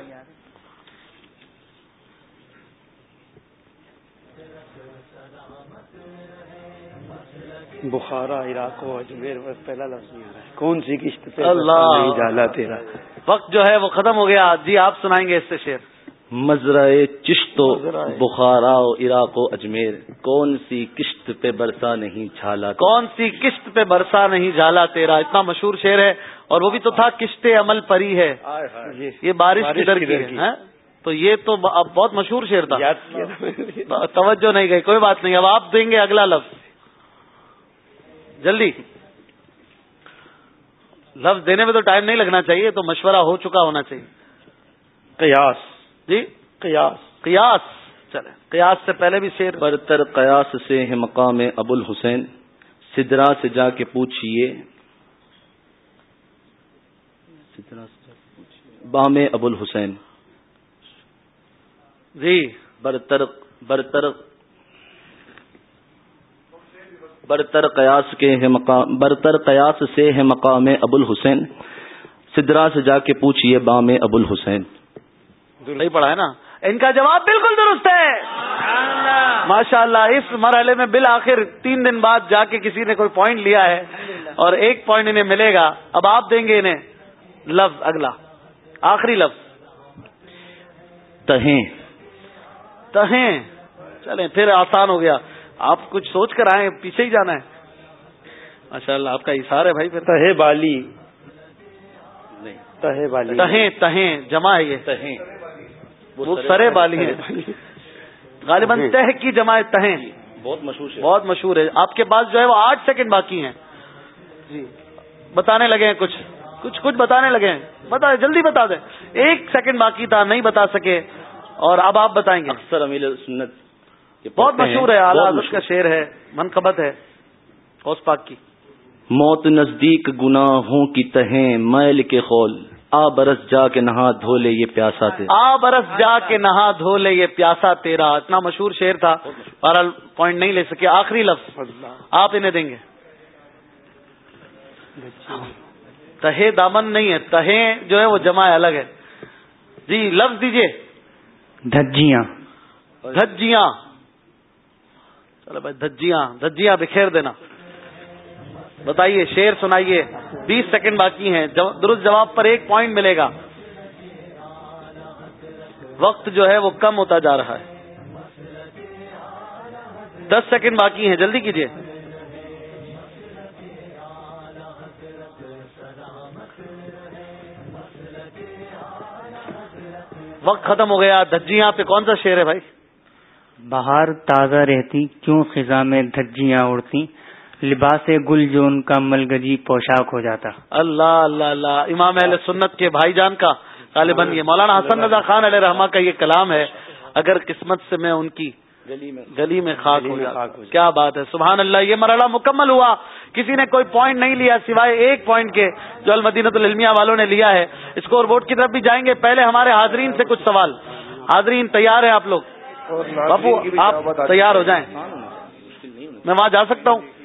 بخارا عراق و اجمیر پہلا لفظ نہیں آ رہا ہے۔ کون سی قسط اللہ۔ تیرا؟ وقت جو ہے وہ ختم ہو گیا۔ جی آپ سنائیں گے اس سے شیر مزرائے چشت و بخارا و عراق و اجمیر۔ کون سی قسط پہ برسا نہیں جھالا؟ کون سی قسط پہ برسا نہیں جھالا تیرا؟ اتنا مشہور شعر ہے اور وہ بھی تو تھا قسط عمل پری ہے۔ یہ بارش کدھر کی ہے تو یہ تو بہت مشہور شعر تھا۔ توجہ نہیں گئی کوئی بات نہیں۔ اب آپ دیں گے اگلا لفظ۔ جلدی۔ لفظ دینے میں تو ٹائم نہیں لگنا چاہیے تو مشورہ ہو چکا ہونا چاہیے۔ قیاس۔ جی؟ قیاس. قیاس. چلے قیاس سے پہلے بھی شیر برتر قیاس سے ہے مقام ابو الحسین سدرا سے جا کے پوچھئے. بام ابو الحسین جی. برتر برتر. برتر قیاس کے ہے مقام برتر قیاس سے ہے مقام ابو الحسین سدرا سے جا کے پوچھئے بام ابو الحسین نہیں پڑھا ہے نا؟ ان کا جواب بالکل درست ہے۔ ماشاء اللہ۔ اس مرحلے میں بالآخر تین دن بعد جا کے کسی نے کوئی پوائنٹ لیا ہے اور ایک پوائنٹ انہیں ملے گا۔ اب آپ دیں گے انہیں۔ لفظ اگلا۔ آخری لفظ۔ تہیں۔ تہیں۔ چلیں پھر آسان ہو گیا۔ آپ کچھ سوچ کر آئے پیچھے ہی جانا ہے۔ ماشاء اللہ آپ کا اشار ہے بھائی پھر۔ تہ بالی۔ تہ بالی۔ تہیں تہیں جمع ہے یہ۔ تہیں۔ وہ سرے بالی ہیں۔ غالباً تہ کی جمع ہے تہیں بہت مشہور ہے بہت مشہور ہے۔ آپ کے پاس جو ہے وہ آٹھ سیکنڈ باقی ہیں۔ جی۔ بتانے لگے ہیں کچھ۔ کچھ کچھ بتانے لگے ہیں۔ بتا جلدی بتا دیں۔ ایک سیکنڈ باقی تھا نہیں بتا سکے۔ اور اب آپ بتائیں گے۔ اکثر امیر سنت بہت مشہور ہے اعلیٰ کا شعر ہے منقبت ہے غوث پاک کی۔ موت نزدیک گناہوں کی تہیں میل کے خول۔ آ برس جا کے نہا دھو لے یہ پیاسا تیرا۔ آ برس جا کے نہا دھو لے یہ پیاسا تیرا۔ اتنا مشہور شعر تھا۔ بہرحال پوائنٹ نہیں لے سکے۔ آخری لفظ۔ آپ انہیں دیں گے۔ تہے دامن نہیں ہے۔ تہے جو ہے وہ جمع الگ ہے۔ جی لفظ دیجیے دھجیاں۔ دھجیاں۔ چلو بھائی دھجیاں۔ دھجیاں بکھیر دینا۔ بتائیے شیر سنائیے۔ بیس سیکنڈ باقی ہیں۔ درست جواب پر ایک پوائنٹ ملے گا۔ وقت جو ہے وہ کم ہوتا جا رہا ہے۔ دس سیکنڈ باقی ہیں۔ جلدی کیجیے۔ وقت ختم ہو گیا۔ دھجیاں پہ کون سا شیر ہے بھائی؟ بہار تازہ رہتی، کیوں خزاں میں دھجیاں اڑتی؟ لباس گل جو ان کا ملگجی پوشاک ہو جاتا۔ اللہ اللہ اللہ۔ امام اہل سنت کے بھائی جان کا طالبان یہ مولانا حسن رضا خان علیہ رحمٰ کا یہ کلام ہے اگر قسمت سے میں ان کی گلی میں خاک ہو جاتا۔ کیا بات ہے؟ سبحان اللہ یہ مرحلہ مکمل ہوا۔ کسی نے کوئی پوائنٹ نہیں لیا سوائے ایک پوائنٹ کے جو المدینت العلمیہ والوں نے لیا ہے۔ اسکور بورڈ کی طرف بھی جائیں گے۔ پہلے ہمارے حاضرین سے کچھ سوال۔ حاضرین تیار ہیں آپ لوگ؟ بابو آپ تیار ہو جائیں۔ میں وہاں جا سکتا ہوں۔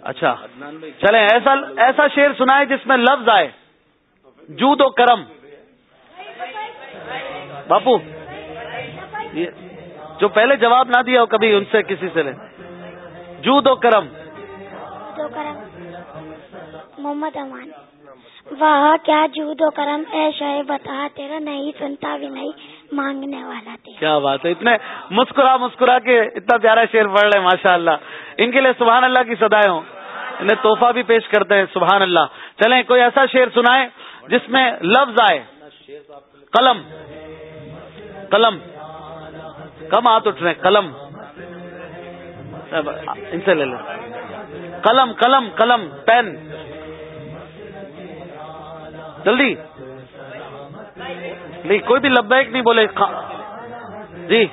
اچھا۔ چلیں، ایسا ایسا شعر سنائے جس میں لفظ آئے۔ جود و کرم۔ باپو جو پہلے جواب نہ دیا ہو کبھی، ان سے کسی سے لے۔ جود و کرم۔ محمد امان۔ واہ، کیا جود و کرم۔ اے شہ بتا، تیرا نہیں، سنتا بھی نہیں۔ مانگنے والا تیرا کیا بات ہے، اتنے مسکرا مسکرا کے اتنا پیارا شعر پڑھ رہے ہیں ماشاء اللہ ان کے لیے سبحان اللہ کی سدائے ہوں۔ انہیں تحفہ بھی پیش کرتے ہیں، سبحان اللہ۔ چلیں، کوئی ایسا شعر سنائے جس میں لفظ آئے۔ قلم۔ قلم۔ کم ہاتھ اٹھ رہے قلم۔ ان سے لے لیں۔ قلم قلم قلم، پین۔ جلدی۔ نہیں، کوئی بھی لبیک نہیں بولے جی۔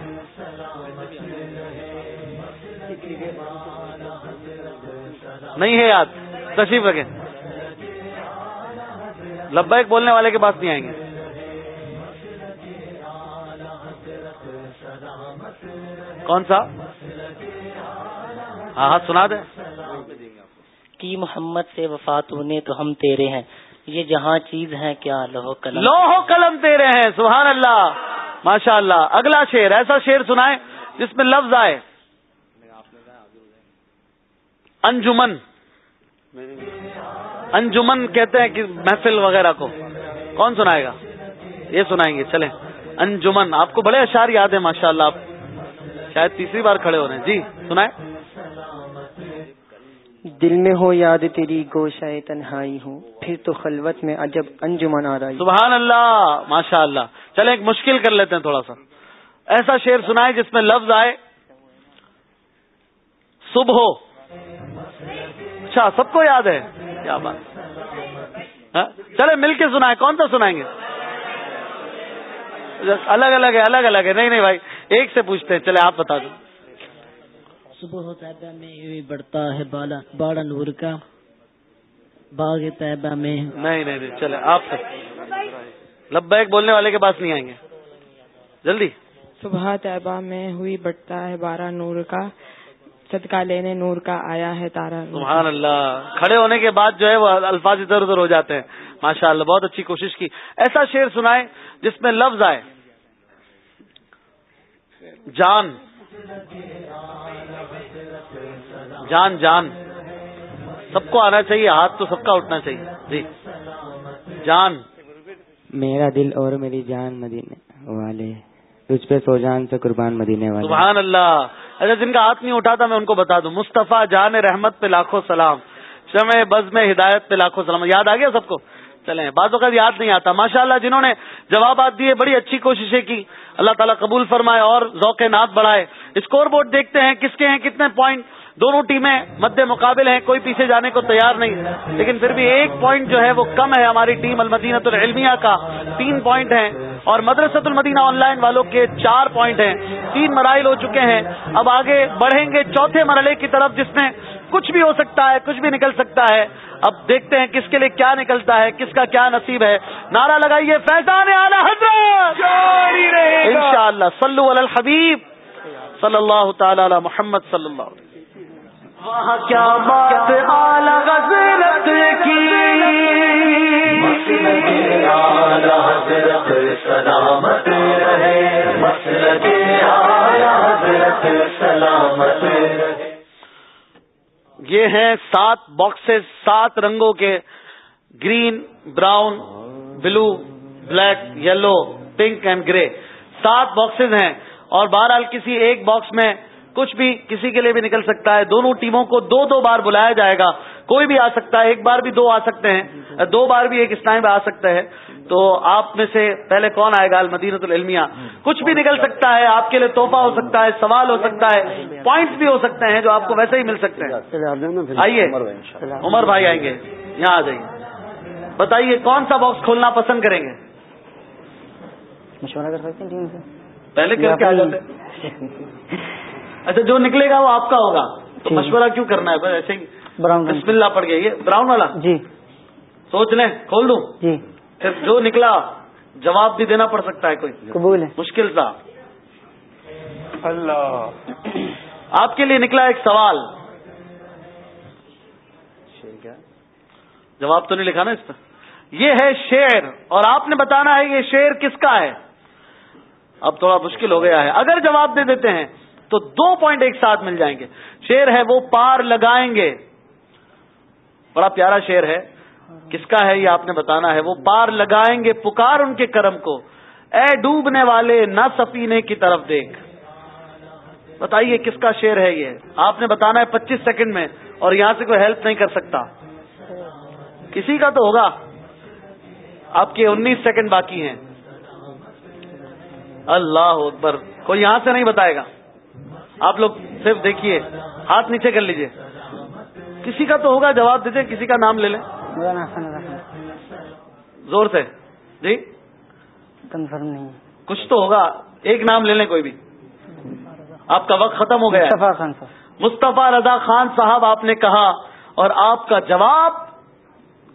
نہیں ہے یاد، تشریف رکھیں۔ لبیک بولنے والے کے پاس نہیں آئیں گے۔ کون سا؟ ہاں ہاں سنا دیں۔ کی محمد سے وفات ہونے تو ہم تیرے ہیں۔ یہ جہاں چیز ہے کیا لوہ قلم؟ لوہ قلم تیرے ہیں، سبحان اللہ۔ ماشاء اللہ۔ اگلا شعر، ایسا شعر سنائے جس میں لفظ آئے۔ انجمن۔ انجمن کہتے ہیں کہ محفل وغیرہ کو۔ کون سنائے گا؟ یہ سنائیں گے، چلیں۔ انجمن، آپ کو بڑے اشار یاد ہیں، ماشاء اللہ آپ شاید تیسری بار کھڑے ہو رہے ہیں۔ جی سنائے دل میں ہو یاد تیری گوشائے تنہائی ہوں، پھر تو خلوت میں عجب انجمن آ رہا سبحان اللہ ماشاء اللہ چلے ایک مشکل کر لیتے ہیں تھوڑا سا۔ ایسا شعر سنائے جس میں لفظ آئے، صبح۔ ہو اچھا سب کو یاد ہے؟ کیا بات۔ ہاں؟ چلے مل کے سنائے کون سا سنائیں گے؟ الگ الگ ہے، الگ الگ ہے۔ نہیں نہیں بھائی، ایک سے پوچھتے ہیں۔ چلے آپ بتا دو صبح طیبہ میں یوں بڑھتا ہے بالا باڑا نور کا۔ باغ طیبہ میں۔ نہیں نہیں نہیں چلے آپ سے۔ لبیک بولنے والے کے پاس نہیں آئیں گے۔ جلدی۔ صبح طیبہ میں ہوئی بڑھتا ہے بارہ نور کا۔ صدقہ لینے نور کا آیا ہے تارا سبحان اللہ۔ کھڑے ہونے کے بعد جو ہے وہ الفاظ ادھر ادھر ہو جاتے ہیں۔ ماشاء اللہ بہت اچھی کوشش کی۔ ایسا شعر سنائے جس میں لفظ آئے۔ جان۔ جان جان۔ سب کو آنا چاہیے ہاتھ تو سب کا اٹھنا چاہیے۔ جی۔ جان۔ میرا دل اور میری جان مدینے والے تجھ پہ سو جان سے قربان مدینے والے۔ سبحان اللہ۔ اچھا جن کا ہاتھ نہیں اٹھاتا میں ان کو بتا دوں۔ مصطفیٰ جان رحمت پہ لاکھوں سلام۔ شمع بز میں ہدایت پہ لاکھوں سلام۔ یاد آ گیا سب کو؟ چلیں بعض اوقات یاد نہیں آتا۔ ماشاء اللہ جنہوں نے جوابات دیے بڑی اچھی کوششیں کی۔ اللہ تعالیٰ قبول فرمائے اور ذوق نات بڑھائے۔ اسکور بورڈ دیکھتے ہیں کس کے ہیں؟ کتنے پوائنٹ؟ دونوں ٹیمیں مد مقابل ہیں کوئی پیچھے جانے کو تیار نہیں۔ لیکن پھر بھی ایک پوائنٹ جو ہے وہ کم ہے ہماری ٹیم المدینہ العلمیہ کا۔ تین پوائنٹ ہیں۔ اور مدرسۃ المدینہ آن لائن والوں کے چار پوائنٹ ہیں۔ تین مرائل ہو چکے ہیں۔ اب آگے بڑھیں گے چوتھے مرحلے کی طرف جس میں کچھ بھی ہو سکتا ہے کچھ بھی نکل سکتا ہے۔ اب دیکھتے ہیں کس کے لیے کیا نکلتا ہے کس کا کیا نصیب ہے۔ نعرہ لگائیے فیضان حضرت۔ ان شاء اللہ صلی الحبیب صلی اللہ تعالی علی محمد صلی اللہ علیہ وہاں کیا بات حضرت کی سلامت رہے۔ سلامت یہ ہیں سات باکسز سات رنگوں کے۔ Green brown blue black yellow pink and grey. سات باکسز ہیں۔ اور بہرحال کسی ایک باکس میں کچھ بھی کسی کے لیے بھی نکل سکتا ہے دونوں ٹیموں کو دو دو بار بلایا جائے گا۔ کوئی بھی آ سکتا ہے ایک بار بھی دو آ سکتے ہیں دو بار بھی ایک اس ٹائم آ سکتے ہیں۔ تو آپ میں سے پہلے کون آئے گا؟ المدینت العلمیہ۔ کچھ بھی نکل سکتا ہے آپ کے لیے توحفہ ہو سکتا ہے سوال ہو سکتا ہے پوائنٹس بھی ہو سکتے ہیں جو آپ کو ویسے ہی مل سکتے ہیں۔ آئیے عمر بھائی آئیں گے یہاں آ جائیے۔ بتائیے کون سا باکس کھولنا پسند کریں گے؟ مشورہ کر سکتے ہیں پہلے کر کے آ جاتے اچھا جو نکلے گا وہ آپ کا ہوگا۔ تو مشورہ کیوں کرنا ہے؟ بس ایسے ہی براؤن بسم اللہ پڑ گیا یہ براؤن والا؟ جی۔ سوچ لیں کھول دوں؟ جی۔ پھر جو نکلا جواب بھی دینا پڑ سکتا ہے کوئی۔ قبول ہے۔ مشکل تھا اللہ۔ آپ کے لیے نکلا ایک سوال۔ جواب تو نہیں لکھا نا اس پر۔ یہ ہے شیر اور آپ نے بتانا ہے یہ شیر کس کا ہے؟ اب تھوڑا مشکل ہو گیا ہے۔ اگر جواب دے دیتے ہیں تو دو پوائنٹ ایک ساتھ مل جائیں گے۔ شیر ہے وہ پار لگائیں گے۔ بڑا پیارا شیر ہے۔ کس کا ہے یہ آپ نے بتانا ہے؟ وہ پار لگائیں گے پکار ان کے کرم کو۔ اے ڈوبنے والے، نہ سفینے کی طرف دیکھ۔ بتائیے کس کا شیر ہے یہ؟ آپ نے بتانا ہے پچیس سیکنڈ میں اور یہاں سے کوئی ہیلپ نہیں کر سکتا۔ کسی کا تو ہوگا۔ آپ کے انیس سیکنڈ باقی ہیں۔ اللہ اکبر، کوئی یہاں سے نہیں بتائے گا۔ آپ لوگ صرف دیکھیے ہاتھ نیچے کر لیجیے۔ کسی کا تو ہوگا جواب دیجیے کسی کا نام لے لیں۔ زور سے۔ جی؟ کنفرم نہیں۔ کچھ تو ہوگا ایک نام لے لیں کوئی بھی۔ آپ کا وقت ختم ہو گیا مصطفیٰ خان صاحب۔ مصطفیٰ رضا خان صاحب آپ نے کہا اور آپ کا جواب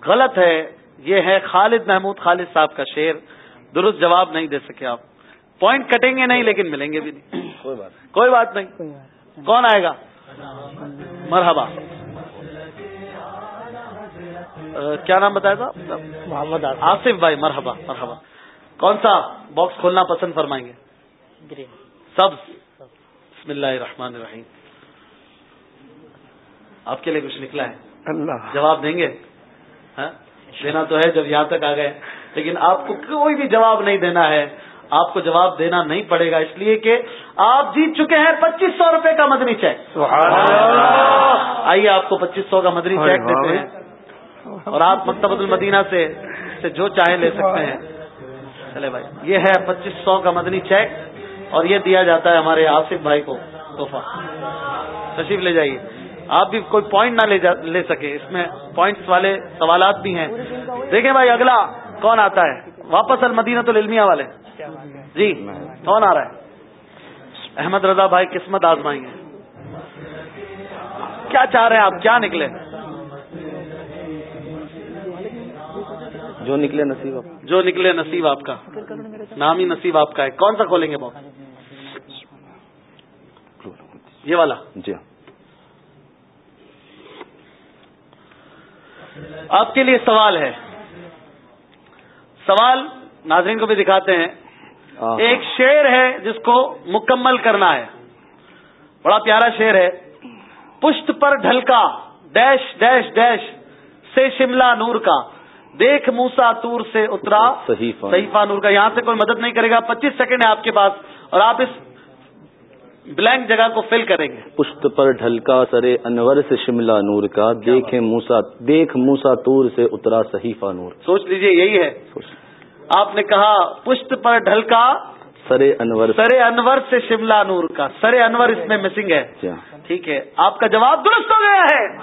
غلط ہے۔ یہ ہے خالد محمود خالد صاحب کا شعر۔ درست جواب نہیں دے سکے آپ۔ پوائنٹ کٹیں گے نہیں لیکن ملیں گے بھی نہیں۔ کوئی بات کوئی بات نہیں۔ کون آئے گا؟ مرحبا۔ کیا نام بتایا تھا؟ محمد آصف بھائی مرحبا مرحبا۔ کون سا باکس کھولنا پسند فرمائیں گے؟ سب بسم اللہ الرحمن الرحیم۔ آپ کے لیے کچھ نکلا ہے۔ اللہ۔ جواب دیں گے؟ ہاں؟ دینا تو ہے جب یہاں تک آ گئے۔ لیکن آپ کو کوئی بھی جواب نہیں دینا ہے۔ آپ کو جواب دینا نہیں پڑے گا اس لیے کہ آپ جیت چکے ہیں پچیس سو روپے کا مدنی چیک۔ آئیے آپ کو پچیس سو کا مدنی چیک دیتے ہیں۔ اور آپ مکتبۃ المدینہ سے جو چاہیں لے سکتے ہیں۔ چلے بھائی یہ ہے پچیس سو کا مدنی چیک۔ اور یہ دیا جاتا ہے ہمارے آصف بھائی کو تحفہ تشریف لے جائیے۔ آپ بھی کوئی پوائنٹ نہ لے لے سکے۔ اس میں پوائنٹس والے سوالات بھی ہیں۔ دیکھیں بھائی اگلا کون آتا ہے؟ واپس المدینہ تو والے۔ جی۔ کون آ رہا ہے؟ احمد رضا بھائی قسمت آزمائیں گے کیا چاہ رہے ہیں آپ؟ کیا نکلے؟ جو نکلے نصیب آپ۔ جو نکلے نصیب آپ کا۔ نام ہی نصیب آپ کا ہے۔ کون سا کھولیں گے باکس یہ والا۔ جی۔ ہاں آپ کے لیے سوال ہے۔ سوال ناظرین کو بھی دکھاتے ہیں۔ ایک شیر ہے جس کو مکمل کرنا ہے۔ بڑا پیارا شیر ہے۔ پشت پر ڈھلکا ڈیش ڈیش ڈیش سے شملہ نور کا۔ دیکھ موسا تور سے اترا۔ صحیفہ۔ نور کا۔ یہاں سے کوئی مدد نہیں کرے گا۔ پچیس سیکنڈ ہے آپ کے پاس اور آپ اس بلینک جگہ کو فل کریں گے۔ پشت پر ڈھلکا سرے انور سے شملہ نور کا۔ دیکھیں موسا دیکھ موسا تور سے اترا صحیفہ نور۔ سوچ لیجیے یہی ہے۔ آپ نے کہا پشت پر ڈھلکا سرے انور سرے انور سے شملہ نور کا۔ سرے انور اس میں مسنگ ہے۔ ٹھیک ہے۔ آپ کا جواب درست ہو گیا ہے۔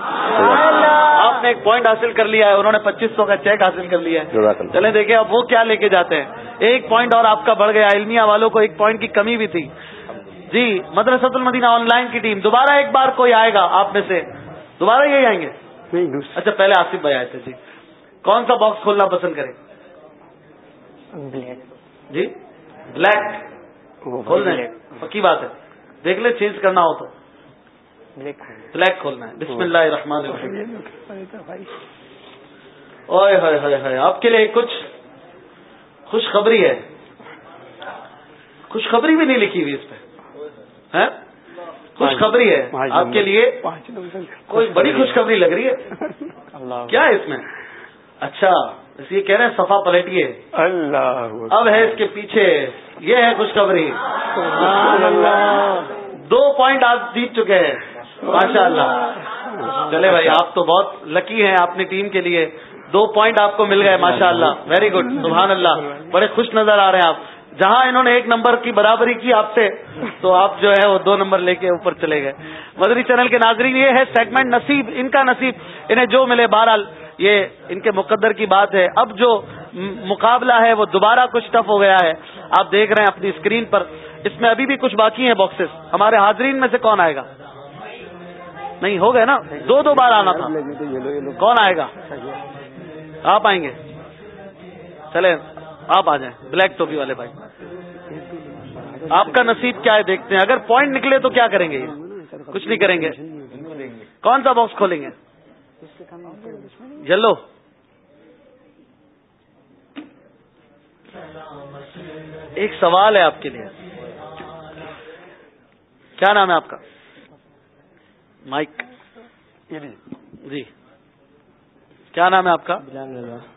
آپ نے ایک پوائنٹ حاصل کر لیا ہے۔ انہوں نے پچیس سو کا چیک حاصل کر لیا ہے۔ چلے دیکھیں اب وہ کیا لے کے جاتے ہیں۔ ایک پوائنٹ اور آپ کا بڑھ گیا۔ علمیہ والوں کو ایک پوائنٹ کی کمی بھی تھی۔ جی مدرسۃ المدینہ آن لائن کی ٹیم دوبارہ ایک بار کوئی آئے گا آپ میں سے۔ دوبارہ یہی آئیں گے؟ اچھا پہلے آصف بھائی آئے تھے جی۔ کون سا باکس کھولنا پسند کریں؟ جی؟ بلیک۔ کھول دیں پکی بات ہے۔ دیکھ لیں چینج کرنا ہو تو۔ بلیک کھولنا ہے۔ بسم اللہ الرحمن الرحیم۔ اوئے ہوئے ہوئے ہوئے۔ آپ کے لیے کچھ خوشخبری ہے۔ خوشخبری بھی نہیں لکھی ہوئی اس پہ۔ خوشخبری ہے۔ آپ کے لیے کوئی بڑی خوشخبری لگ رہی ہے۔ کیا ہے اس میں؟ اچھا۔ اس یہ کہہ رہے ہیں صفا پلٹیے۔ اللہ اب ہے اس کے پیچھے۔ یہ ہے خوشخبری۔ دو پوائنٹ آپ جیت چکے ہیں۔ ماشاء اللہ چلے بھائی آپ تو بہت لکی ہیں اپنی ٹیم کے لیے۔ دو پوائنٹ آپ کو مل گئے ماشاء اللہ ویری گڈ سبحان اللہ بڑے خوش نظر آ رہے ہیں آپ۔ جہاں انہوں نے ایک نمبر کی برابری کی آپ سے تو آپ جو ہے وہ دو نمبر لے کے اوپر چلے گئے۔ مدری چینل کے ناظرین یہ ہے سیگمنٹ نصیب ان کا نصیب انہیں جو ملے بہرحال۔ یہ ان کے مقدر کی بات ہے۔ اب جو مقابلہ ہے وہ دوبارہ کچھ ٹف ہو گیا ہے۔ آپ دیکھ رہے ہیں اپنی اسکرین پر۔ اس میں ابھی بھی کچھ باقی ہیں باکسز ہمارے حاضرین میں سے کون آئے گا؟ نہیں، ہو گئے نا؟ دو دو بار آنا تھا۔ کون آئے گا؟ آپ آئیں گے۔ چلے آپ آ جائیں۔ بلیک ٹوپی والے بھائی۔ آپ کا نصیب کیا ہے دیکھتے ہیں۔ اگر پوائنٹ نکلے تو کیا کریں گے؟ کچھ نہیں کریں گے۔ کون سا باکس کھولیں گے؟ یلو ایک سوال ہے آپ کے لیے۔ کیا نام ہے آپ کا؟ مائک۔ جی۔ کیا نام ہے آپ کا؟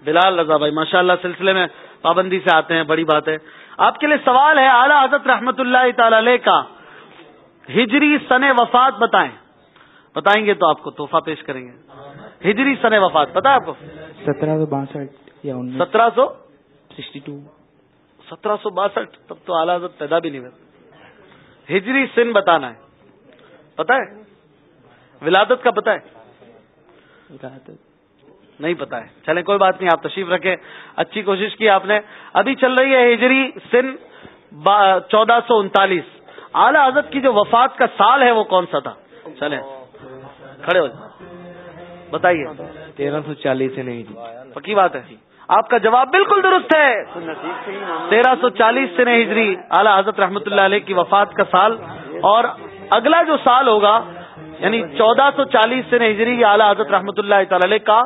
بلال رضا۔ بھائی ماشاء اللہ سلسلے میں پابندی سے آتے ہیں، بڑی بات ہے۔ آپ کے لیے سوال ہے، اعلیٰ حضرت رحمت اللہ تعالی کا ہجری سن وفات بتائیں۔ بتائیں گے تو آپ کو تحفہ پیش کریں گے۔ ہجری سن وفات پتا آپ کو؟ سترہ سو باسٹھ یا سترہ سو؟ Sixty two. سترہ سو باسٹھ؟ تب تو اعلیٰ حضرت پیدا بھی نہیں ہوئے۔ ہجری سن بتانا ہے۔ پتا ہے؟ ولادت کا پتا ہے؟ نہیں پتا ہے۔ چلیں کوئی بات نہیں آپ تشریف رکھیں۔ اچھی کوشش کی آپ نے۔ ابھی چل رہی ہے ہجری سن چودہ سو انتالیس۔ اعلی حضرت کی جو وفات کا سال ہے وہ کون سا تھا؟ چلیں کھڑے ہو بتائیے۔ تیرہ سو چالیس سے نہیں جی۔ پکی بات ہے۔ آپ کا جواب بالکل درست ہے۔ تیرہ سو چالیس سے ہجری۔ اعلی حضرت رحمت اللہ علیہ کی وفات کا سال۔ اور اگلا جو سال ہوگا یعنی چودہ سو چالیس سے ہجری اعلیٰ حضرت رحمۃ اللہ تعالی کا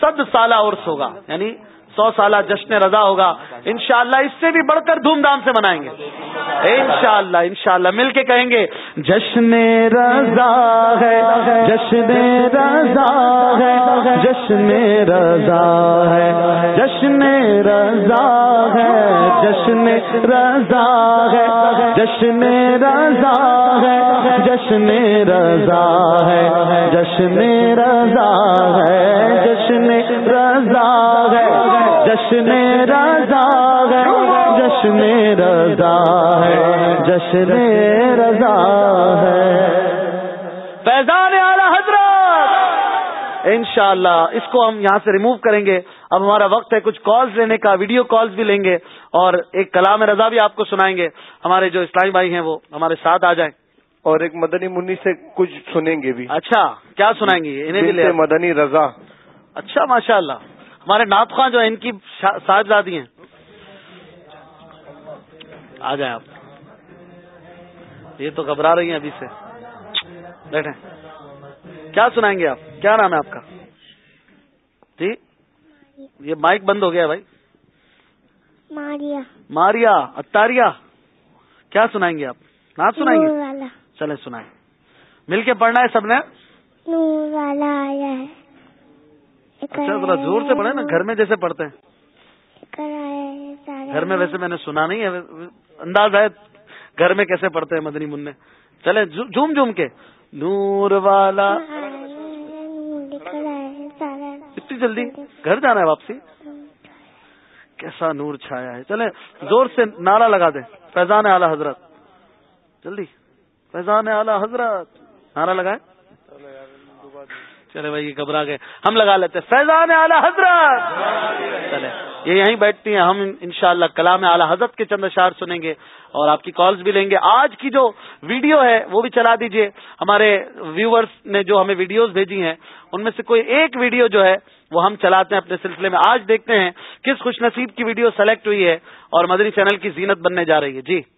صد سالہ عرس ہوگا۔ یعنی سو سالہ جشن رضا ہوگا انشاءاللہ اس سے بھی بڑھ کر دھوم دھام سے منائیں گے انشاءاللہ انشاءاللہ مل کے کہیں گے جشن رضا ہے جشن رضا ہے جشن رضا ہے جشن رضا ہے جشن رضا ہے جشن رضا ہے جشن رضا ہے جشن رضا ہے جشن رضا ہے جشن رضا ہے جشن رضا ہے جشن رضا ہے۔ فیضان اعلی حضرت۔ انشاءاللہ اس کو ہم یہاں سے ریموو کریں گے۔ اب ہمارا وقت ہے کچھ کالز لینے کا ویڈیو کالز بھی لیں گے۔ اور ایک کلام رضا بھی آپ کو سنائیں گے۔ ہمارے جو اسلامی بھائی ہیں وہ ہمارے ساتھ آ جائیں۔ اور ایک مدنی منی سے کچھ سنیں گے بھی۔ اچھا کیا سنائیں گے؟ انہیں بھی مدنی رضا۔ اچھا ماشاء اللہ ہمارے نعت خواہ جو ہیں ان کی صاحبزادی ہیں۔ آ جائیں آپ۔ یہ تو گھبرا رہی ہیں ابھی سے۔ بیٹھے کیا سنائیں گے آپ؟ کیا نام ہے آپ کا؟ جی؟ یہ مائک بند ہو گیا بھائی۔ ماریا۔ ماریا اتاریا کیا سنائیں گے آپ؟ نعت سنائیں گے؟ چلے سنائیں۔ مل کے پڑھنا ہے سب نے؟ نور والا آیا ہے۔ اچھا ذرا زور سے پڑھے نا گھر میں جیسے پڑھتے ہیں۔ گھر میں ویسے میں نے سنا نہیں ہے انداز ہے گھر میں کیسے پڑھتے ہیں مدنی منع۔ چلے جھوم جھوم کے۔ نور والا۔ اتنی جلدی؟ گھر جانا ہے واپسی؟ کیسا نور چھایا ہے۔ چلے زور سے نعرہ لگا دیں۔ فیضان اعلی حضرت۔ جلدی۔ فیضان اعلی حضرت۔ نعرہ لگائے چلے بھائی گھبرا گئے۔ ہم لگا لیتے فیضان اعلی حضرت۔ چلے، یہ یہیں بیٹھتی ہیں۔ ہم انشاءاللہ اللہ کلام اعلی حضرت کے چند اشار سنیں گے اور آپ کی کالز بھی لیں گے۔ آج کی جو ویڈیو ہے، وہ بھی چلا دیجیے۔ ہمارے ویورز نے جو ہمیں ویڈیوز بھیجی ہیں، ان میں سے کوئی ایک ویڈیو جو ہے، وہ ہم چلاتے ہیں اپنے سلسلے میں۔ آج دیکھتے ہیں کس خوش نصیب کی ویڈیو سلیکٹ ہوئی ہے اور مدنی چینل کی زینت بننے جا رہی ہے۔ جی۔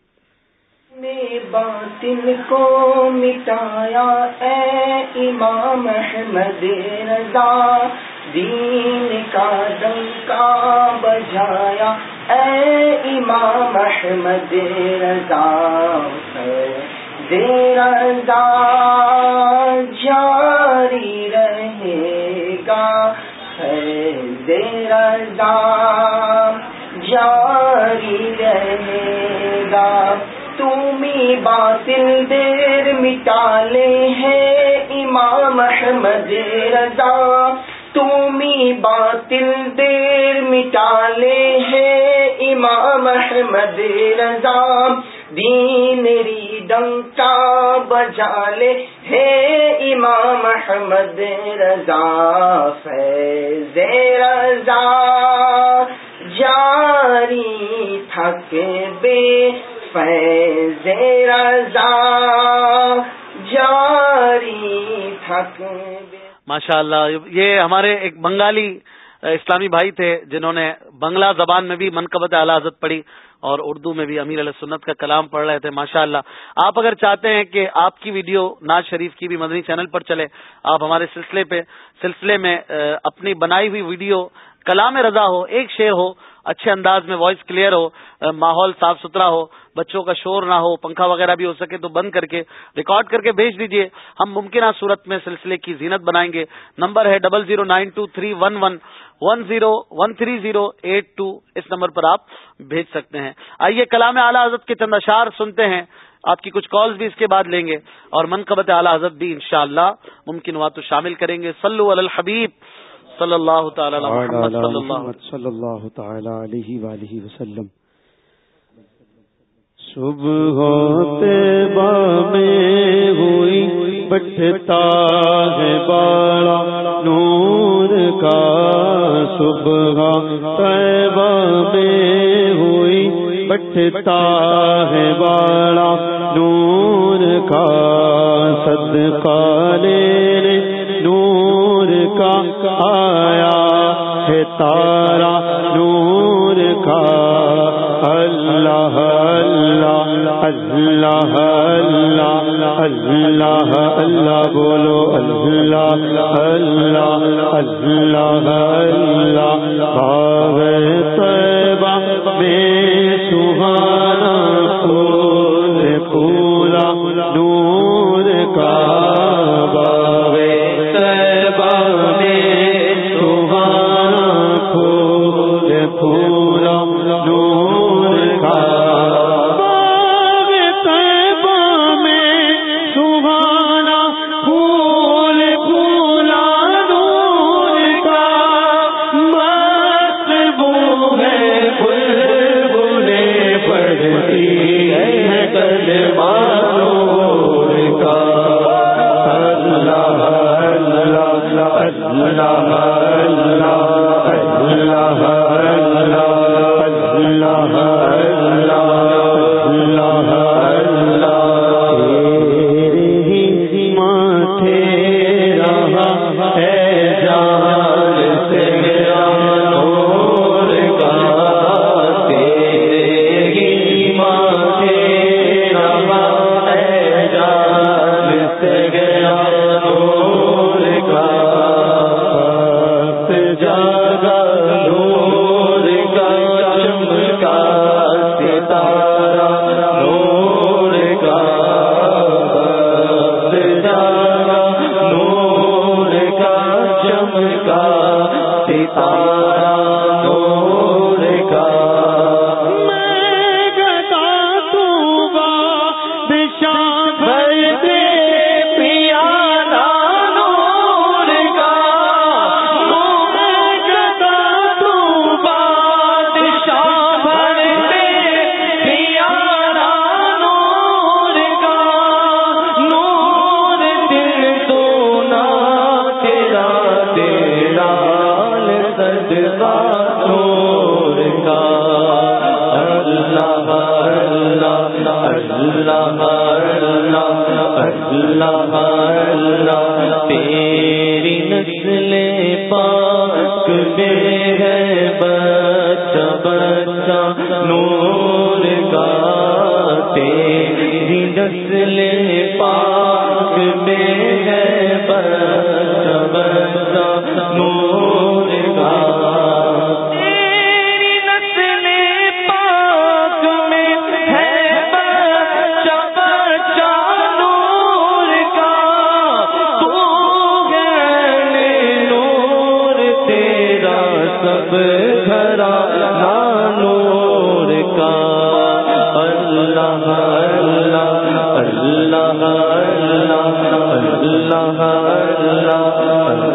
نے باطل کو مٹایا، اے امام احمد رضا، دین کا ڈنکا بجایا اے امام احمد رضا دے رضا جاری رہے گا دے رضا جاری رہے گا باطل دیر مٹالے ہیں۔ امام احمد رضا تمی باطل دیر مٹالے ہیں۔ امام احمد رضا، دین ری ڈنکا بجا لے ہے امام احمد رضا، فیض رضا، جاری تھک بے فیض رضا جاری تھک ماشاء اللہ یہ ہمارے ایک بنگالی اسلامی بھائی تھے جنہوں نے بنگلہ زبان میں بھی منقبت اعلی حضرت پڑھی اور اردو میں بھی امیر علیہ سنت کا کلام پڑھ رہے تھے ماشاء اللہ آپ اگر چاہتے ہیں کہ آپ کی ویڈیو ناز شریف کی بھی مدنی چینل پر چلے، آپ ہمارے سلسلے پہ، سلسلے میں اپنی بنائی ہوئی ویڈیو، کلام رضا ہو، ایک شعر ہو، اچھے انداز میں وائس کلیئر ہو ماحول صاف ستھرا ہو بچوں کا شور نہ ہو، پنکھا وغیرہ بھی ہو سکے تو بند کر کے ریکارڈ کر کے بھیج دیجیے ہم ممکنہ صورت میں سلسلے کی زینت بنائیں گے۔ نمبر ہے double zero nine two three one one one zero one three zero eight two اس نمبر پر آپ بھیج سکتے ہیں۔ آئیے کلام اعلی حضرت کے چند اشار سنتے ہیں۔ آپ کی کچھ کالز بھی اس کے بعد لیں گے۔ اور منقبت اعلی حضرت بھی انشاءاللہ ممکن ہوا تو شامل کریں گے۔ سلو الحبیب، صلی اللہ تعالی صلی اللہ تعالی علیہ وآلہ وسلم۔ صبح ہوتے میں ہوئی بٹھتا ہے بالا نور کا صبح طیبہ میں ہوئی بٹھتا ہے بالا نور کا صدقہ لینے نور کا آیا ہے تارا نور کا اللہ اللہ اللہ اللہ اللہ اللہ بولو اللہ اللہ اللہ اللہ باغ طیبہ میں سب گھر نور کا۔ اللہ اللہ اللہ اللہ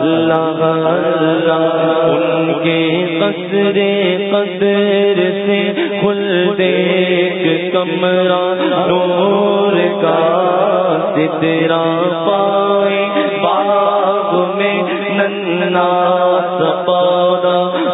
اللہ اللہ۔ ان کے قصرے قدر سے کھل دیکھ کمرہ نور کا۔ تیرا پائے باغ میں ننا سپارا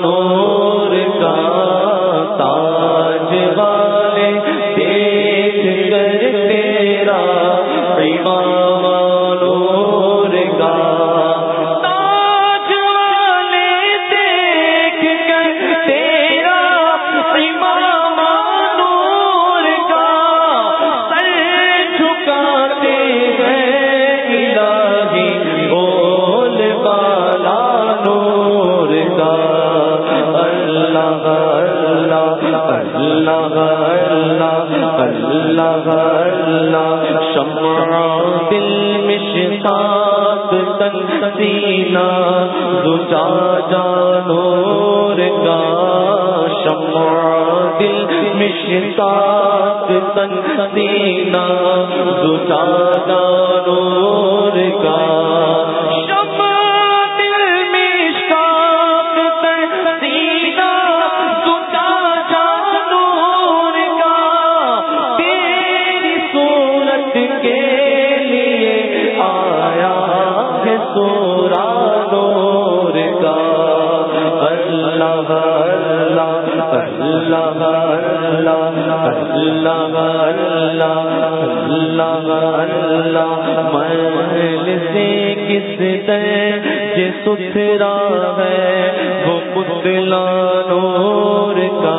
نور کا تاج اللہ اللہ شمع دل مشتاق تنسینا زجا جانور کا شمع دل مشتاق تنسینا زجا جانور کا ستھرا ہے وہ پتلا نور کا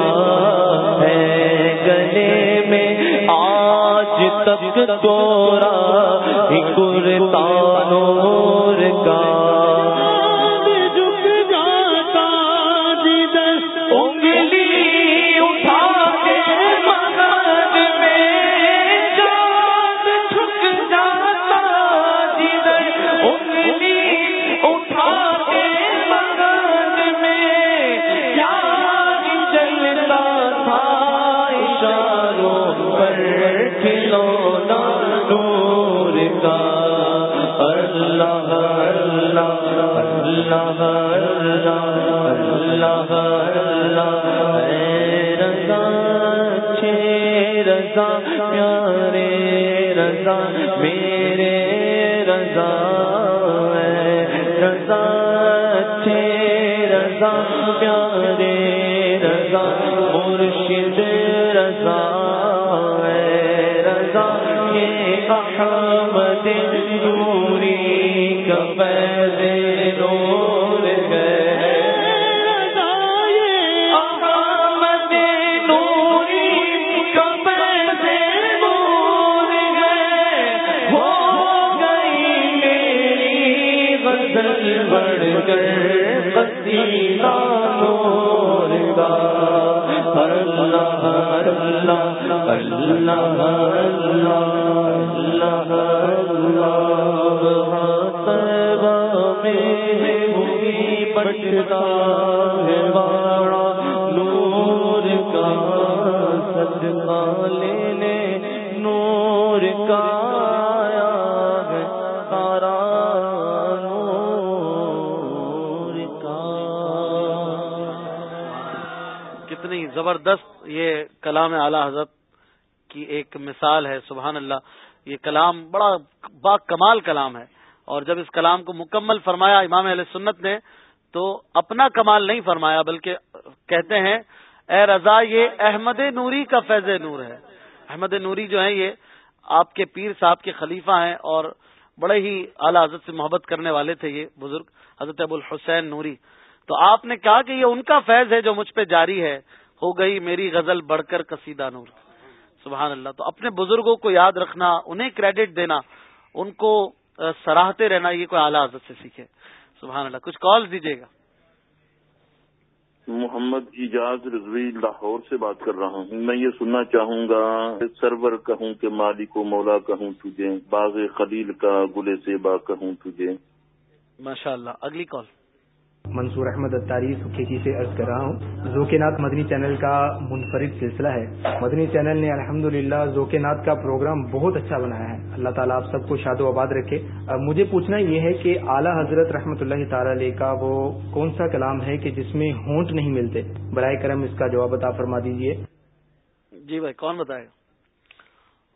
ہے گلے میں آج تک توڑا ہی کرتا نور کا پیارے رضا، میرے رضا رضا، اچھے رضا، پیارے رضا، مرشد رضا رضا یہ احمد نوری کا فیض قصیدہ نور کا۔ اللہ اللہ اللہ اللہ اللہ۔ میں ہوئی ہے باڑا نور کا۔ صدقہ لینے اعلی حضرت کی ایک مثال ہے، سبحان اللہ، یہ کلام بڑا با کمال کلام ہے۔ اور جب اس کلام کو مکمل فرمایا امام علیہ سنت نے، تو اپنا کمال نہیں فرمایا، بلکہ کہتے ہیں، اے رضا، یہ احمد نوری کا فیض نور ہے۔ احمد نوری جو ہے یہ آپ کے پیر صاحب کے خلیفہ ہیں اور بڑے ہی اعلی حضرت سے محبت کرنے والے تھے یہ بزرگ حضرت ابو الحسین نوری۔ تو آپ نے کہا کہ یہ ان کا فیض ہے جو مجھ پہ جاری ہے۔ ہو گئی میری غزل بڑھ کر قصیدہ نور۔ سبحان اللہ۔ تو اپنے بزرگوں کو یاد رکھنا انہیں کریڈٹ دینا ان کو سراہتے رہنا یہ کوئی اعلیٰ حضرت سے سیکھے۔ سبحان اللہ۔ کچھ کال دیجیے گا۔ محمد اجاز رضوی لاہور سے بات کر رہا ہوں۔ میں یہ سننا چاہوں گا سرور کہوں کہ مالک و مولا کہوں تجھے باغ خلیل کا گل سیبا کہوں تجھے۔ ماشاء اللہ اگلی کال۔ منصور احمد اتاری کھیچی سے عرض کر رہا ہوں۔ ذوق نات مدنی چینل کا منفرد سلسلہ ہے۔ مدنی چینل نے الحمد للہ ذوق نات کا پروگرام بہت اچھا بنایا ہے۔ اللہ تعالیٰ آپ سب کو شاد و آباد رکھے۔ مجھے پوچھنا یہ ہے کہ اعلیٰ حضرت رحمۃ اللہ تعالی علیہ کا وہ کون سا کلام ہے کہ جس میں ہونٹ نہیں ملتے؟ برائے کرم اس کا جواب عطا فرما دیجیے جی بھائی کون بتائے؟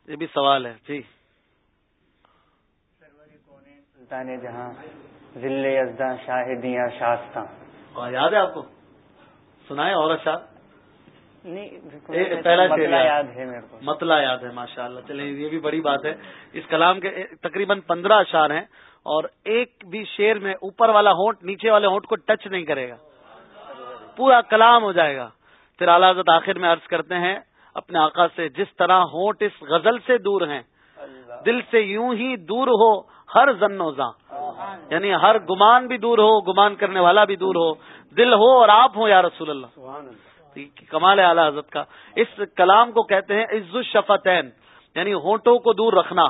یہ بھی سوال ہے جی۔ سلطان جہاں۔ ذل یزداں شاہدیاں شاستہ یاد ہے آپ کو؟ سنائے اور اچھا۔ نہیں پہلا مطلع یاد ہے میرے کو۔ مطلع یاد ہے ماشاء اللہ چلیں یہ بھی بڑی بات ہے۔ اس کلام کے تقریباً پندرہ اشار ہیں اور ایک بھی شیر میں اوپر والا ہونٹ نیچے والے ہونٹ کو ٹچ نہیں کرے گا۔ پورا کلام ہو جائے گا۔ پھر اعلیٰ حضرت آخر میں عرض کرتے ہیں اپنے آقا سے جس طرح ہونٹ اس غزل سے دور ہیں دل سے یوں ہی دور ہو ہر زن و زاں۔ یعنی ہر گمان بھی دور ہو گمان کرنے والا بھی دور ہو دل ہو اور آپ ہو یا رسول اللہ۔ کمال ہے اعلی حضرت کا۔ اس کلام کو کہتے ہیں عز الشفتین یعنی ہونٹوں کو دور رکھنا۔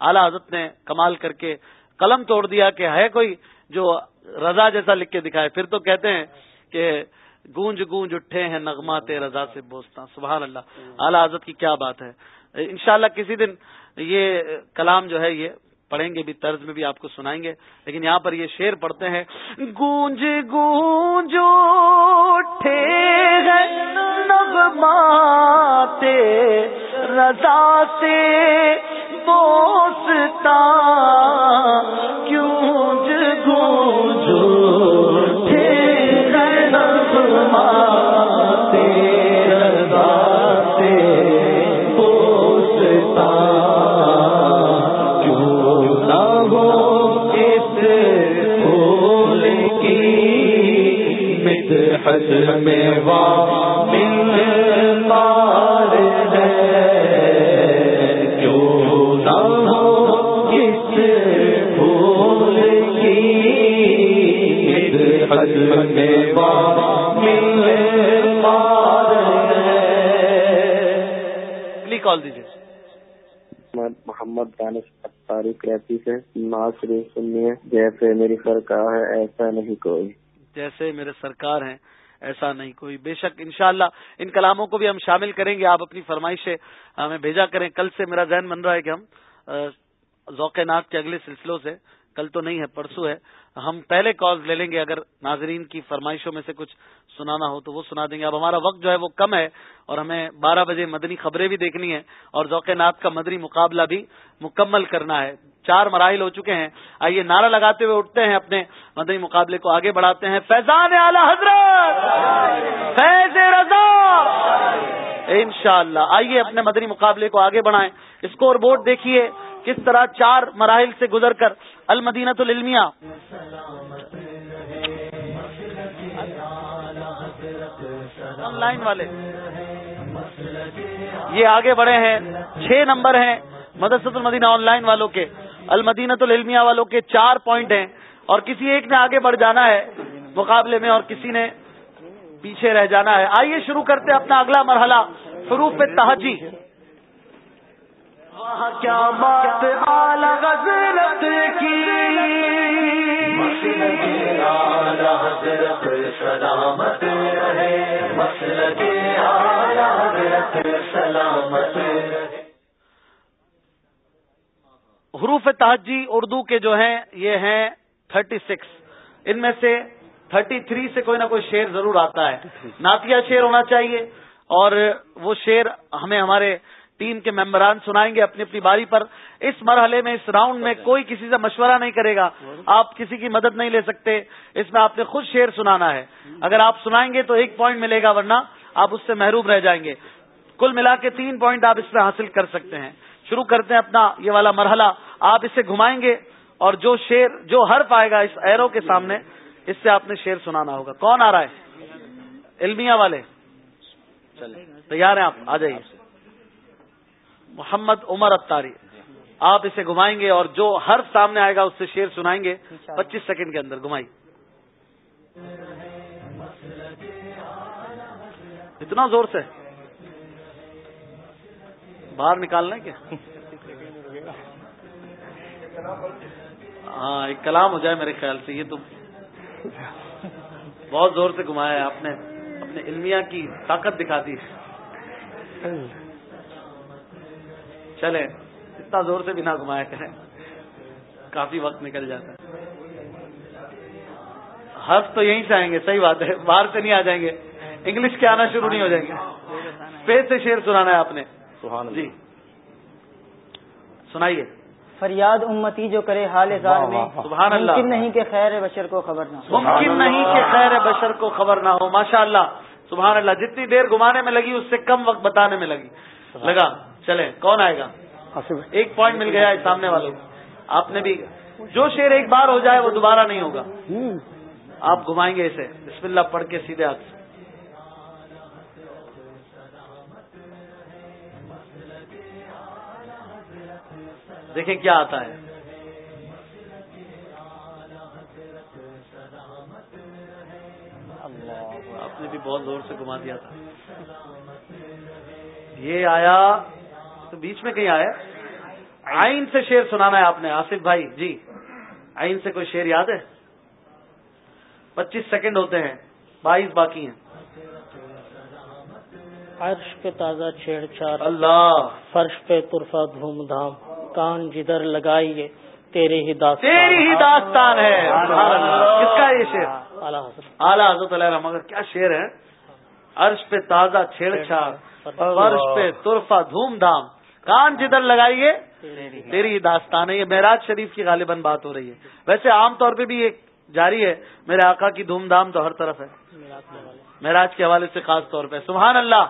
اعلی حضرت نے کمال کر کے قلم توڑ دیا کہ ہے کوئی جو رضا جیسا لکھ کے دکھائے۔ پھر تو کہتے ہیں کہ گونج گونج اٹھے ہیں نغمات رضا سے بوستا۔ سبحان اللہ۔ اعلی حضرت کی کیا بات ہے۔ انشاءاللہ کسی دن یہ کلام جو ہے یہ پڑھیں گے بھی، طرز میں بھی آپ کو سنائیں گے۔ لیکن یہاں پر یہ شعر پڑھتے ہیں، گونج گونج اٹھے ہیں رضا سے بوستا، کیوں جی گونج میں مار ہے۔ کیوں نہ ہو کس پھول کی حج میں مار ہے۔ کال دیجیے۔ محمد دانش تاریخ رہتی سے ناز شریف سنیے جیسے میری سرکار ہے ایسا نہیں کوئی۔ جیسے میرے سرکار ہیں ایسا نہیں، کوئی بے شک انشاءاللہ ان کلاموں کو بھی ہم شامل کریں گے، آپ اپنی فرمائش سے ہمیں بھیجا کریں۔ کل سے میرا ذہن بن رہا ہے کہ ہم ذوق ناک کے اگلے سلسلوں سے، کل تو نہیں ہے، پرسوں ہے، ہم پہلے کال لے لیں گے۔ اگر ناظرین کی فرمائشوں میں سے کچھ سنانا ہو تو وہ سنا دیں گے۔ اب ہمارا وقت جو ہے وہ کم ہے اور ہمیں بارہ بجے مدنی خبریں بھی دیکھنی ہے اور ذوق نات کا مدنی مقابلہ بھی مکمل کرنا ہے۔ چار مراحل ہو چکے ہیں۔ آئیے نعرہ لگاتے ہوئے اٹھتے ہیں اپنے مدنی مقابلے کو آگے بڑھاتے ہیں۔ فیضان اعلی حضرت! فیض رضا! ان شاء اللہ آئیے اپنے مدنی مقابلے کو آگے بڑھائیں۔ اسکور بورڈ دیکھیے کس طرح چار مراحل سے گزر کر المدینت العلمیہ۔ آن لائن والے۔ یہ آگے بڑھے ہیں۔ چھ نمبر ہیں مدرسۃ المدینہ آن لائن والوں کے۔ المدینت العلمیہ والوں کے چار پوائنٹ ہیں اور کسی ایک نے آگے بڑھ جانا ہے مقابلے میں اور کسی نے پیچھے رہ جانا ہے۔ آئیے شروع کرتے اپنا اگلا مرحلہ حروف تحجی کیا بات حضرت کی۔ سلامت سلامت حروف تحجی اردو کے جو ہیں یہ ہیں تھرٹی سکس۔ ان میں سے تھرٹی تھری سے کوئی نہ کوئی شیر ضرور آتا ہے۔ ناتیہ شیر ہونا چاہیے۔ اور وہ شیر ہمیں ہمارے ٹیم کے ممبران سنائیں گے اپنی اپنی باری پر۔ اس مرحلے میں اس راؤنڈ میں کوئی کسی سے مشورہ نہیں کرے گا۔ آپ کسی کی مدد نہیں لے سکتے۔ اس میں آپ نے خود شیر سنانا ہے۔ اگر آپ سنائیں گے تو ایک پوائنٹ ملے گا ورنہ آپ اس سے محروم رہ جائیں گے۔ کل ملا کے تین پوائنٹ آپ اس میں حاصل کر سکتے ہیں۔ شروع کرتے ہیں اپنا یہ والا مرحلہ۔ آپ اسے گھمائیں گے اور جو شیر جو ہر پائے گا اس ایرو کے سامنے، اس سے آپ نے شیر سنانا ہوگا۔ کون آ رہا ہے؟ المیہ والے۔ تیار ہیں آپ؟ آ جائیے۔ محمد عمر اتاری آپ اسے گھمائیں گے اور جو ہر سامنے آئے گا اس سے شیر سنائیں گے۔ پچیس سیکنڈ کے اندر گھمائی اتنا زور سے؟ باہر نکالنا کیا؟ ہاں ایک کلام ہو جائے میرے خیال سے، یہ تو بہت زور سے گھمایا ہے، آپ نے اپنے علمیہ کی طاقت دکھا دی۔ چلے اتنا زور سے بنا گھمایا کریں، کافی وقت نکل جاتا ہے۔ حرف تو یہیں سے آئیں گے، صحیح بات ہے، باہر سے نہیں آ جائیں گے، انگلش کے آنا شروع نہیں ہو جائیں گے۔ پیج سے شیر سنانا ہے آپ نے۔ جی. سنائیے. فریاد امتی جو کرے حال زار میں سبحان اللہ. ممکن نہیں کہ خیر بشر کو خبر نہ ہو. ممکن نہیں کہ خیر بشر کو خبر نہ ہو. ماشاء اللہ سبحان اللہ. جتنی دیر گھمانے میں لگی اس سے کم وقت بتانے میں لگی. لگا. چلے کون آئے گا؟ ایک پوائنٹ مل گیا ہے سامنے والوں آپ نے بھی جو شیر ایک بار ہو جائے وہ دوبارہ نہیں ہوگا. آپ گھمائیں گے اسے. بسم اللہ پڑھ کے سیدھے ہاتھ دیکھیں کیا آتا ہے۔ آپ نے بھی بہت زور سے گھما دیا تھا۔ یہ آیا تو بیچ میں کہیں آیا؟ آئین سے شیر سنانا ہے آپ نے آصف بھائی جی۔ آئین سے کوئی شیر یاد ہے؟ پچیس سیکنڈ ہوتے ہیں بائیس باقی ہیں۔ عرش پہ تازہ چھیڑ چھاڑ اللہ۔ فرش پہ ترفا دھوم دھام۔ کان جدھر لگائیے تیرے ہی داستان تیری ہی داستان ہے۔ کس کا یہ شیر اعلیٰ حضرت۔ علیہ مگر کیا شیر ہے؟ عرش پہ تازہ چھیڑ چھاڑ فرش پہ ترفا دھوم دھام۔ کان جدھر لگائیے تیری ہی داستان ہے۔ یہ معراج شریف کی غالباً بات ہو رہی ہے۔ ویسے عام طور پہ بھی ایک جاری ہے۔ میرے آقا کی دھوم دھام تو ہر طرف ہے۔ معراج کے حوالے سے خاص طور پہ۔ سبحان اللہ۔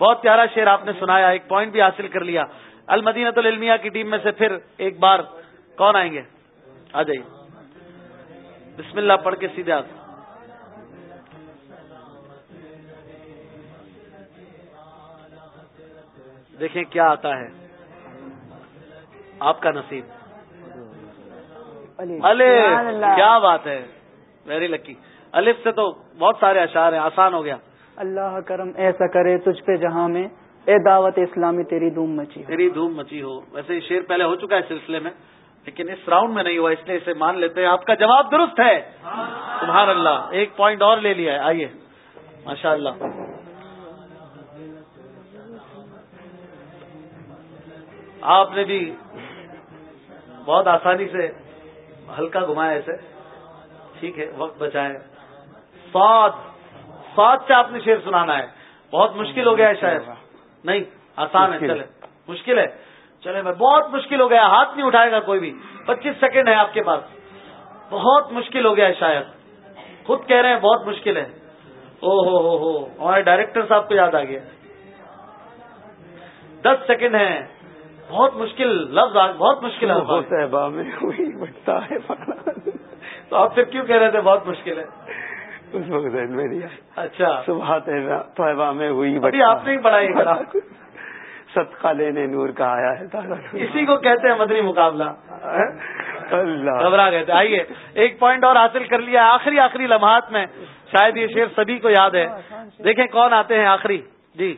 بہت پیارا شیر آپ نے سنایا ایک پوائنٹ بھی حاصل کر لیا۔ المدینت العلمیہ کی ٹیم میں سے پھر ایک بار کون آئیں گے؟ آ جائیے۔ بسم اللہ پڑھ کے سیدھے آتے دیکھیں کیا آتا ہے۔ آپ کا نصیب۔ الف۔ کیا بات ہے۔ Very lucky. الف سے تو بہت سارے اشعار ہیں آسان ہو گیا۔ اللہ کرم ایسا کرے تجھ پہ جہاں میں۔ اے دعوت اسلامی، تیری دھوم مچی تیری دھوم مچی ہو۔ ویسے یہ شیر پہلے ہو چکا ہے سلسلے میں، لیکن اس راؤنڈ میں نہیں ہوا، اس لیے اسے مان لیتے ہیں۔ آپ کا جواب درست ہے۔ سبحان اللہ، ایک پوائنٹ اور لے لیا ہے۔ آئیے۔ ماشاء اللہ آپ نے بھی بہت آسانی سے ہلکا گھمائے ایسے ٹھیک ہے، وقت بچائے سات سات سے آپ نے شیر سنانا ہے۔ بہت مشکل ہو گیا ہے شاید۔ نہیں آسان ہے چلے۔ مشکل ہے۔ چلے میں بہت مشکل ہو گیا۔ ہاتھ نہیں اٹھائے گا کوئی بھی۔ پچیس سیکنڈ ہے آپ کے پاس۔ بہت مشکل ہو گیا ہے شاید۔ خود کہہ رہے ہیں بہت مشکل ہے۔ او ہو ہو ہو۔ ہمارے ڈائریکٹر صاحب کو یاد آ گیا۔ دس سیکنڈ ہے بہت مشکل لفظ بہت مشکل ہے۔ تو آپ پھر کیوں کہہ رہے تھے بہت مشکل ہے؟ اس وقت میں اچھا۔ صبح طیبہ میں ہوئی ابھی آپ نے ہی پڑھائی کرا صدقہ لینے نور کا آیا ہے۔ اسی کو کہتے ہیں مدنی مقابلہ۔ اللہ۔ گھبرا گئے تھے۔ آئیے ایک پوائنٹ اور حاصل کر لیا۔ آخری آخری لمحات میں شاید یہ شعر سبھی کو یاد ہے۔ دیکھیں کون آتے ہیں آخری۔ جی۔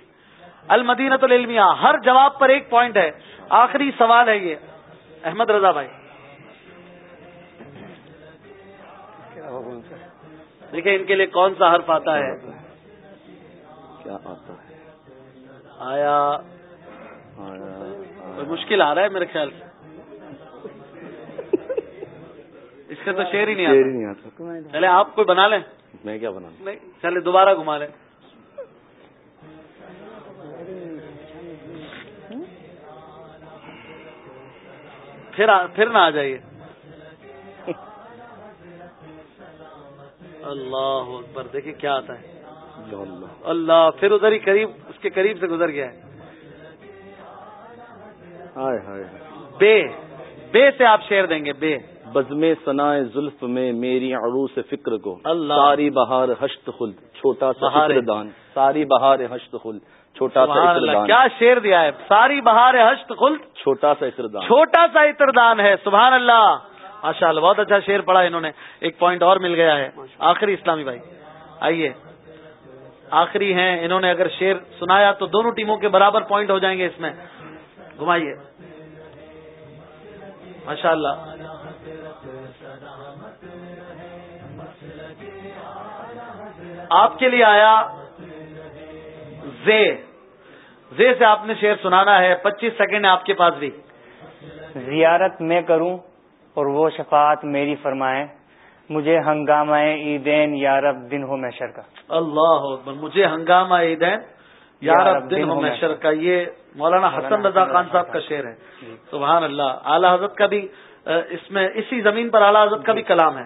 المدینت العلمیہ۔ ہر جواب پر ایک پوائنٹ ہے۔ آخری سوال ہے یہ۔ احمد رضا بھائی۔ دیکھیں ان کے لیے کون سا حرف آتا ہے؟ کیا آتا ہے؟ آیا مشکل آ رہا ہے میرے خیال سے؟ اس سے تو شیر ہی نہیں آتا۔ چلے آپ کوئی بنا لیں؟ میں کیا بنا نہیں چلے دوبارہ گھما لیں۔ پھر نہ آ جائیے۔ اللہ اکبر دیکھیں کیا آتا ہے۔ اللہ پھر ادھر ہی قریب اس کے قریب سے گزر گیا ہے۔ بے بے سے آپ شیر دیں گے بے۔ بزم ثنا زلف میں میری عروس فکر کو۔ اللہ۔ ساری بہار ہشت خلد چھوٹا سا دان۔ ساری بہار ہشت خلد چھوٹا سا اللہ کیا شیر دیا ہے۔ ساری بہار ہشت خلد چھوٹا سا اتردان چھوٹا سا اتردان ہے سبحان اللہ۔ ماشاء اللہ بہت اچھا شیر پڑھا انہوں نے۔ ایک پوائنٹ اور مل گیا ہے۔ آخری اسلامی بھائی آئیے۔ آخری ہیں۔ انہوں نے اگر شیر سنایا تو دونوں ٹیموں کے برابر پوائنٹ ہو جائیں گے اس میں۔ گھمائیے۔ ماشاء اللہ آپ کے لیے آیا زے۔ زے سے آپ نے شیر سنانا ہے۔ پچیس سیکنڈ ہے آپ کے پاس بھی۔ زیارت میں کروں۔ اور وہ شفاعت میری فرمائے مجھے ہنگامہ عیدین یارب دن ہو محشر کا۔ اللہ مجھے ہنگامہ عیدین یارب دن ہو محشر کا۔ یہ مولانا حسن رضا خان صاحب کا شعر ہے۔ سبحان اللہ اعلی حضرت کا بھی اس میں اسی زمین پر اعلیٰ حضرت کا بھی کلام ہے۔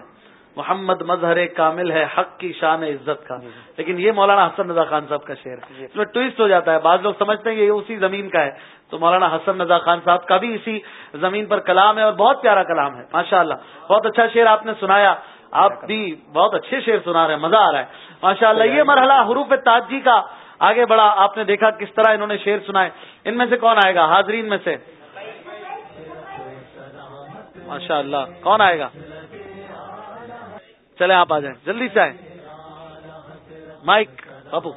محمد مظہر کامل ہے حق کی شان عزت کا۔ لیکن یہ مولانا حسن رضا خان صاحب کا شعر ہے۔ اس میں ٹویسٹ ہو جاتا ہے بعض لوگ سمجھتے ہیں یہ اسی زمین کا ہے۔ تو مولانا حسن رضا خان صاحب کا بھی اسی زمین پر کلام ہے اور بہت پیارا کلام ہے۔ ماشاء اللہ بہت اچھا شعر آپ نے سنایا۔ آپ بھی بہت اچھے شعر سنا رہے ہیں مزہ آ رہا ہے۔ ماشاء اللہ۔ یہ مرحلہ حروف تاجی کا آگے بڑھا۔ آپ نے دیکھا کس طرح انہوں نے شعر سنائے۔ ان میں سے کون آئے گا؟ حاضرین میں سے۔ ماشاء اللہ کون آئے گا؟ چلے آپ آ جائیں۔ جلدی سے آئیں۔ مائک۔ بابو۔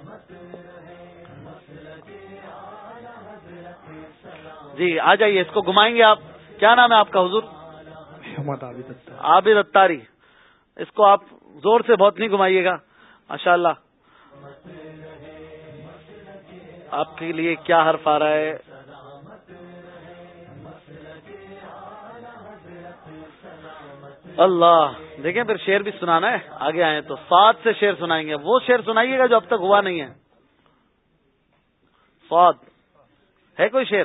جی آ جائیے اس کو گھمائیں گے آپ۔ کیا نام ہے آپ کا حضور؟ عابد اتاری اس کو آپ زور سے بہت نہیں گھمائیے گا۔ ماشاء اللہ آپ کے لیے کیا حرف آ رہا ہے؟ اللہ۔ دیکھیں پھر شیر بھی سنانا ہے۔ آگے آئے تو سات سے شیر سنائیں گے۔ وہ شیر سنائیے گا جو اب تک ہوا نہیں ہے۔ سات ہے کوئی شیر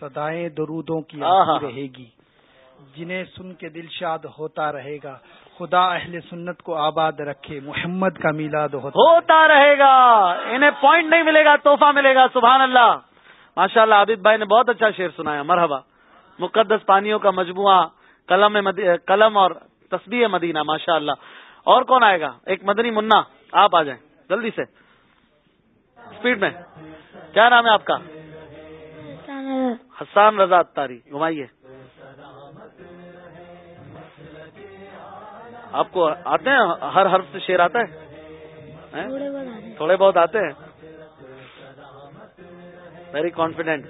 سدائیں درودوں کی رہے گی۔ جنہیں سن کے دل شاد ہوتا رہے گا۔ خدا اہل سنت کو آباد رکھے۔ محمد کا میلاد ہوتا رہے گا۔ انہیں پوائنٹ نہیں ملے گا توحفہ ملے گا۔ سبحان اللہ۔ ماشاء اللہ عابد بھائی نے بہت اچھا شعر سنایا۔ مرحبا۔ مقدس پانیوں کا مجموعہ۔ قلم قلم اور تصبیح مدینہ ماشاء اللہ اور کون آئے گا؟ ایک مدنی منا آپ آ جائیں۔ جلدی سے۔ اسپیڈ میں۔ کیا نام ہے آپ کا؟ حسان رضا۔ اتاری۔ گھمائیے۔ آپ کو آتے ہیں؟ ہر حرف سے شیر آتا ہے؟ تھوڑے بہت آتے ہیں۔ ویری کانفیڈینٹ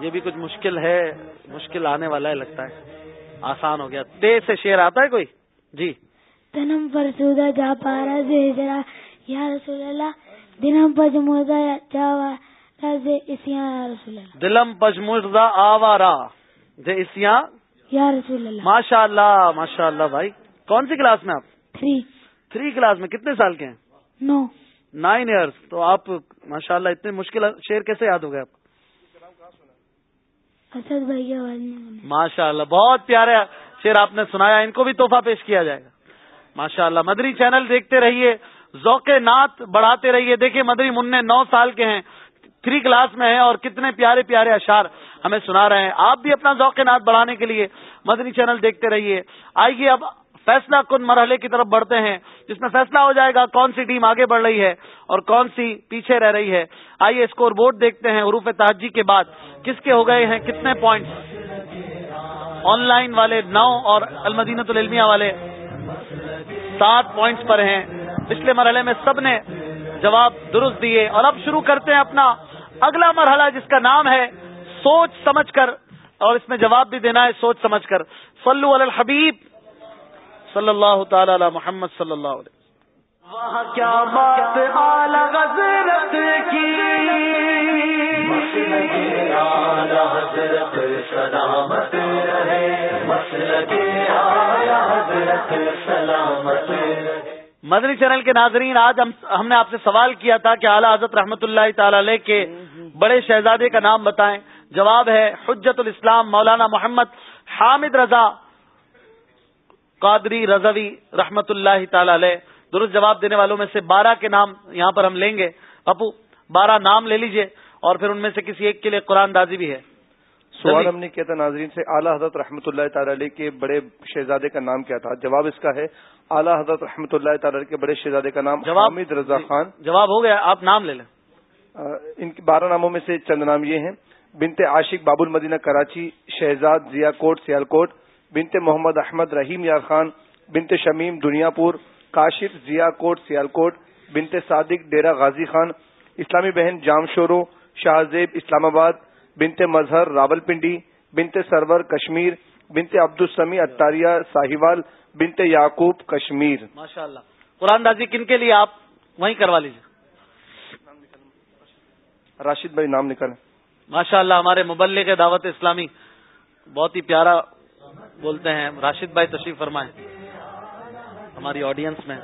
یہ بھی کچھ مشکل ہے مشکل آنے والا ہے لگتا ہے۔ آسان ہو گیا۔ تے سے شیر آتا ہے کوئی؟ جی۔ تنم پر سودا جا پارا زیجرا یا رسول اللہ دنم پر موزا جاوا رسول اللہ۔ دلم پجمرزا آوارا اسیاں۔ یا رسول اللہ۔ ماشاء اللہ ماشاء اللہ بھائی۔ کون سی کلاس میں آپ؟ تھری۔ تھری کلاس میں کتنے سال کے ہیں؟ نو۔ نائن ایئرس تو آپ ماشاء اللہ اتنے مشکل شیر کیسے یاد ہو گئے آپ اسد بھائی ماشاء اللہ بہت پیارے شیر آپ نے سنایا، ان کو بھی تحفہ پیش کیا جائے گا۔ ماشاء اللہ مدری چینل دیکھتے رہیے، ذوق نعت بڑھاتے رہیے۔ دیکھیے، مدری منع نو سال کے ہیں، تھری کلاس میں ہیں اور کتنے پیارے پیارے اشار ہمیں سنا رہے ہیں۔ آپ بھی اپنا ذوق نعت بڑھانے کے لیے مدنی چینل دیکھتے رہیے۔ آئیے اب فیصلہ کن مرحلے کی طرف بڑھتے ہیں، جس میں فیصلہ ہو جائے گا کون سی ٹیم آگے بڑھ رہی ہے اور کون سی پیچھے رہ رہی ہے۔ آئیے اسکور بورڈ دیکھتے ہیں حروف تحجی کے بعد، کس کے ہو گئے ہیں، کتنے پوائنٹس آن لائن والے نو اور المدینت العلمیہ والے سات پوائنٹس پر ہیں۔ پچھلے مرحلے میں سب نے جواب درست دیے۔ اور اب شروع کرتے ہیں اپنا اگلا مرحلہ، جس کا نام ہے سوچ سمجھ کر، اور اس میں جواب بھی دینا ہے سوچ سمجھ کر۔ صلو علی الحبیب۔ صلی اللہ تعالی علی محمد صلی اللہ علیہ کیا بات حضرت کی۔ سلامت سلامت مدنی چینل کے ناظرین آج ہم ہم نے آپ سے سوال کیا تھا کہ اعلیٰ حضرت رحمۃ اللہ تعالی علیہ کے بڑے شہزادے کا نام بتائیں۔ جواب ہے حجت الاسلام مولانا محمد حامد رضا قادری رضوی رحمت اللہ تعالی علیہ درست جواب دینے والوں میں سے بارہ کے نام یہاں پر ہم لیں گے۔ پپو بارہ نام لے لیجیے اور پھر ان میں سے کسی ایک کے لیے قرآن دازی بھی ہے۔ سوال ہم نے کیا تھا ناظرین سے اعلیٰ حضرت رحمۃ اللہ تعالی علیہ کے بڑے شہزادے کا نام کیا تھا؟ جواب اس کا ہے اعلیٰ حضرت رحمۃ اللہ تعالی کے بڑے شہزادے کا نام حامد رضا خان۔ جواب ہو گیا آپ نام لے لیں۔ ان کے بارہ ناموں میں سے چند نام یہ ہیں۔ بنتے عاشق باب المدینہ کراچی شہزاد ضیا کوٹ سیال کوٹ بنتے محمد احمد رحیم یار خان بنتے شمیم دنیا پور کاشف ضیا کوٹ سیال کوٹ بنتے صادق ڈیرا غازی خان اسلامی بہن جام شورو شاہ زیب اسلام آباد بنتے مظہر راول پنڈی بنتے سرور کشمیر بنتے عبد السمی اتاریہ ساہیوال بنتے یعقوب کشمیر۔ ماشاء اللہ قرآن دازی کن کے لیے آپ وہیں کروا لیجیے راشد بھائی نام نکالیں۔ ماشاء اللہ ہمارے مبلغ دعوت اسلامی بہت ہی پیارا بولتے ہیں راشد بھائی تشریف فرمائیں۔ ہماری آڈینس میں۔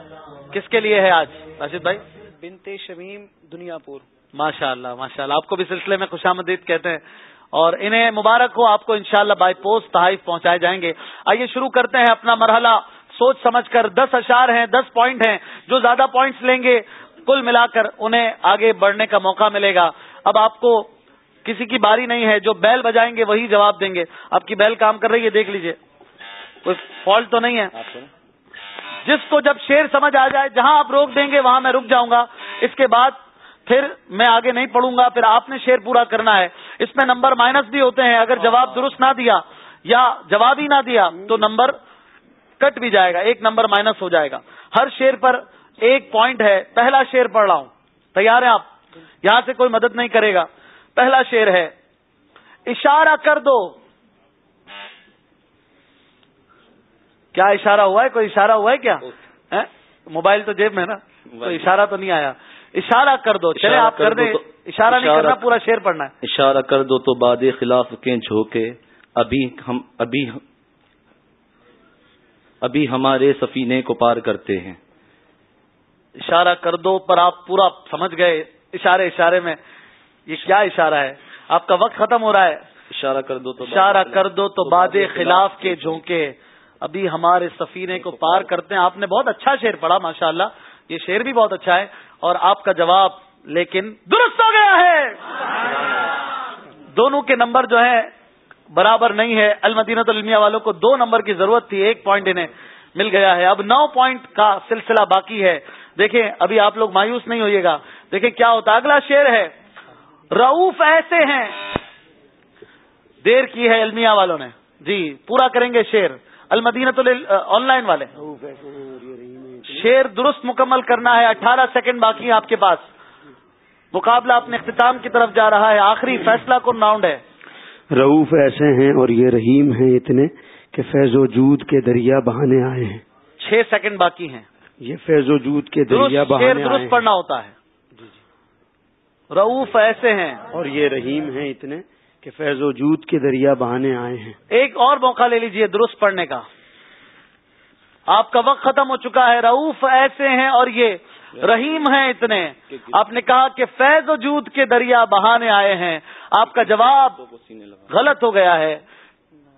کس کے لیے ہے آج؟ راشد بھائی۔ بنتے شمیم دنیا پور۔ ماشاء اللہ ماشاء اللہ۔ آپ کو بھی سلسلے میں خوش آمدید کہتے ہیں۔ اور انہیں مبارک ہو آپ کو انشاءاللہ اللہ بائی پوسٹ تحائف پہنچائے جائیں گے۔ آئیے شروع کرتے ہیں اپنا مرحلہ۔ سوچ سمجھ کر دس اشار ہیں دس پوائنٹ ہیں۔ جو زیادہ پوائنٹس لیں گے کل ملا کر انہیں آگے بڑھنے کا موقع ملے گا۔ اب آپ کو کسی کی باری نہیں ہے جو بیل بجائیں گے وہی جواب دیں گے۔ آپ کی بیل کام کر رہی ہے دیکھ لیجیے۔ کوئی فالٹ تو نہیں ہے۔ جس کو جب شیر سمجھ آ جائے جہاں آپ روک دیں گے وہاں میں رک جاؤں گا۔ اس کے بعد پھر میں آگے نہیں پڑھوں گا پھر آپ نے شیر پورا کرنا ہے۔ اس میں نمبر مائنس بھی ہوتے ہیں۔ اگر جواب درست نہ دیا یا جواب ہی نہ دیا تو نمبر کٹ بھی جائے گا۔ ایک نمبر مائنس ہو جائے گا۔ ہر شیر پر ایک پوائنٹ ہے۔ پہلا شیر پڑھ رہا ہوں۔ تیار ہیں آپ؟ یہاں سے کوئی مدد نہیں کرے گا۔ پہلا شیر ہے اشارہ کر دو۔ کیا اشارہ ہوا ہے؟ کوئی اشارہ ہوا ہے کیا؟ موبائل تو جیب میں نا؟ کوئی اشارہ تو نہیں آیا۔ اشارہ کر دو۔ چلے آپ کر دیں۔ اشارہ نہیں کرنا پورا شیر پڑھنا ہے۔ اشارہ کر دو تو باد خلاف کے جھوکے ابھی ہم ابھی ابھی ہمارے سفینے کو پار کرتے ہیں۔ اشارہ کر دو پر آپ پورا سمجھ گئے۔ اشارے اشارے میں یہ کیا اشارہ ہے؟ آپ کا وقت ختم ہو رہا ہے۔ اشارہ کر دو تو اشارہ کر دو تو باد خلاف کے جھونکے۔ ابھی ہمارے سفینے کو پار کرتے ہیں۔ آپ نے بہت اچھا شعر پڑھا ماشاء اللہ یہ شعر بھی بہت اچھا ہے۔ اور آپ کا جواب لیکن درست ہو گیا ہے۔ دونوں کے نمبر جو ہے برابر نہیں ہے۔ المدینت المیہ والوں کو دو نمبر کی ضرورت تھی ایک پوائنٹ انہیں مل گیا ہے۔ اب نو پوائنٹ کا سلسلہ باقی ہے۔ دیکھیں ابھی آپ لوگ مایوس نہیں ہوئیے گا۔ دیکھیں کیا ہوتا اگلا شعر ہے۔ روف ایسے ہیں۔ دیر کی ہے المیہ والوں نے۔ جی پورا کریں گے شیر المدینت آن لائن والے۔ شیر درست مکمل کرنا ہے اٹھارہ سیکنڈ باقی آپ کے پاس۔ مقابلہ اپنے اختتام کی طرف جا رہا ہے۔ آخری فیصلہ کون راؤنڈ ہے۔ روف ایسے ہیں اور یہ رحیم ہیں اتنے کہ فیض و جود کے دریا بہانے آئے ہیں۔ چھ سیکنڈ باقی ہیں۔ یہ فیض و جود کے دریا بہانے درست پڑھنا ہوتا ہے۔ روف ایسے ہیں۔ اور یہ رحیم ہیں اتنے کہ فیض و جود کے دریا بہانے آئے ہیں۔ ایک اور موقع لے لیجیے درست پڑھنے کا۔ آپ کا وقت ختم ہو چکا ہے۔ رعوف ایسے ہیں اور یہ رحیم ہیں اتنے۔ آپ نے کہا کہ فیض و جود کے دریا بہانے آئے ہیں۔ آپ کا جواب غلط ہو گیا ہے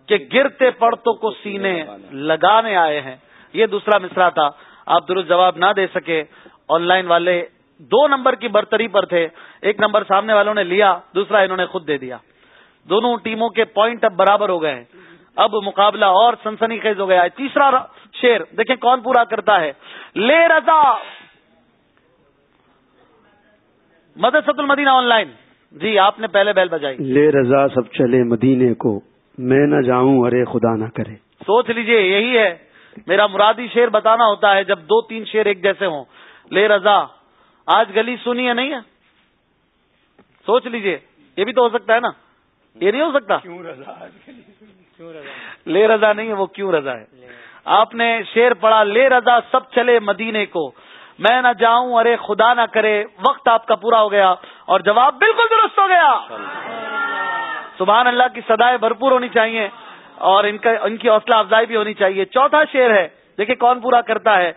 کہ گرتے پڑتوں کو سینے لگانے آئے ہیں۔ یہ دوسرا مصرا تھا۔ آپ درست جواب نہ دے سکے۔ آن لائن والے دو نمبر کی برتری پر تھے ایک نمبر سامنے والوں نے لیا دوسرا انہوں نے خود دے دیا۔ دونوں ٹیموں کے پوائنٹ اب برابر ہو گئے ہیں۔ اب مقابلہ اور سنسنی خیز ہو گیا ہے۔ تیسرا شیر دیکھیں کون پورا کرتا ہے۔ لے رضا۔ مدرسۃ المدینہ آن لائن۔ جی آپ نے پہلے بیل بجائی۔ لے رضا سب چلے مدینے کو۔ میں نہ جاؤں ارے خدا نہ کرے۔ سوچ لیجیے یہی ہے۔ میرا مرادی شیر بتانا ہوتا ہے جب دو تین شیر ایک جیسے ہوں۔ لے رضا۔ آج گلی سنی ہے نہیں ہے؟ سوچ لیجیے یہ بھی تو ہو سکتا ہے نا؟ یہ نہیں ہو سکتا؟ لے رضا نہیں ہے وہ کیوں رضا ہے؟ آپ نے شیر پڑا لے رضا سب چلے مدینے کو۔ میں نہ جاؤں ارے خدا نہ کرے وقت آپ کا پورا ہو گیا اور جواب بالکل درست ہو گیا۔ سبحان اللہ کی سدائے بھرپور ہونی چاہیے اور ان کا ان کی حوصلہ افزائی بھی ہونی چاہیے۔ چوتھا شیر ہے دیکھیں کون پورا کرتا ہے۔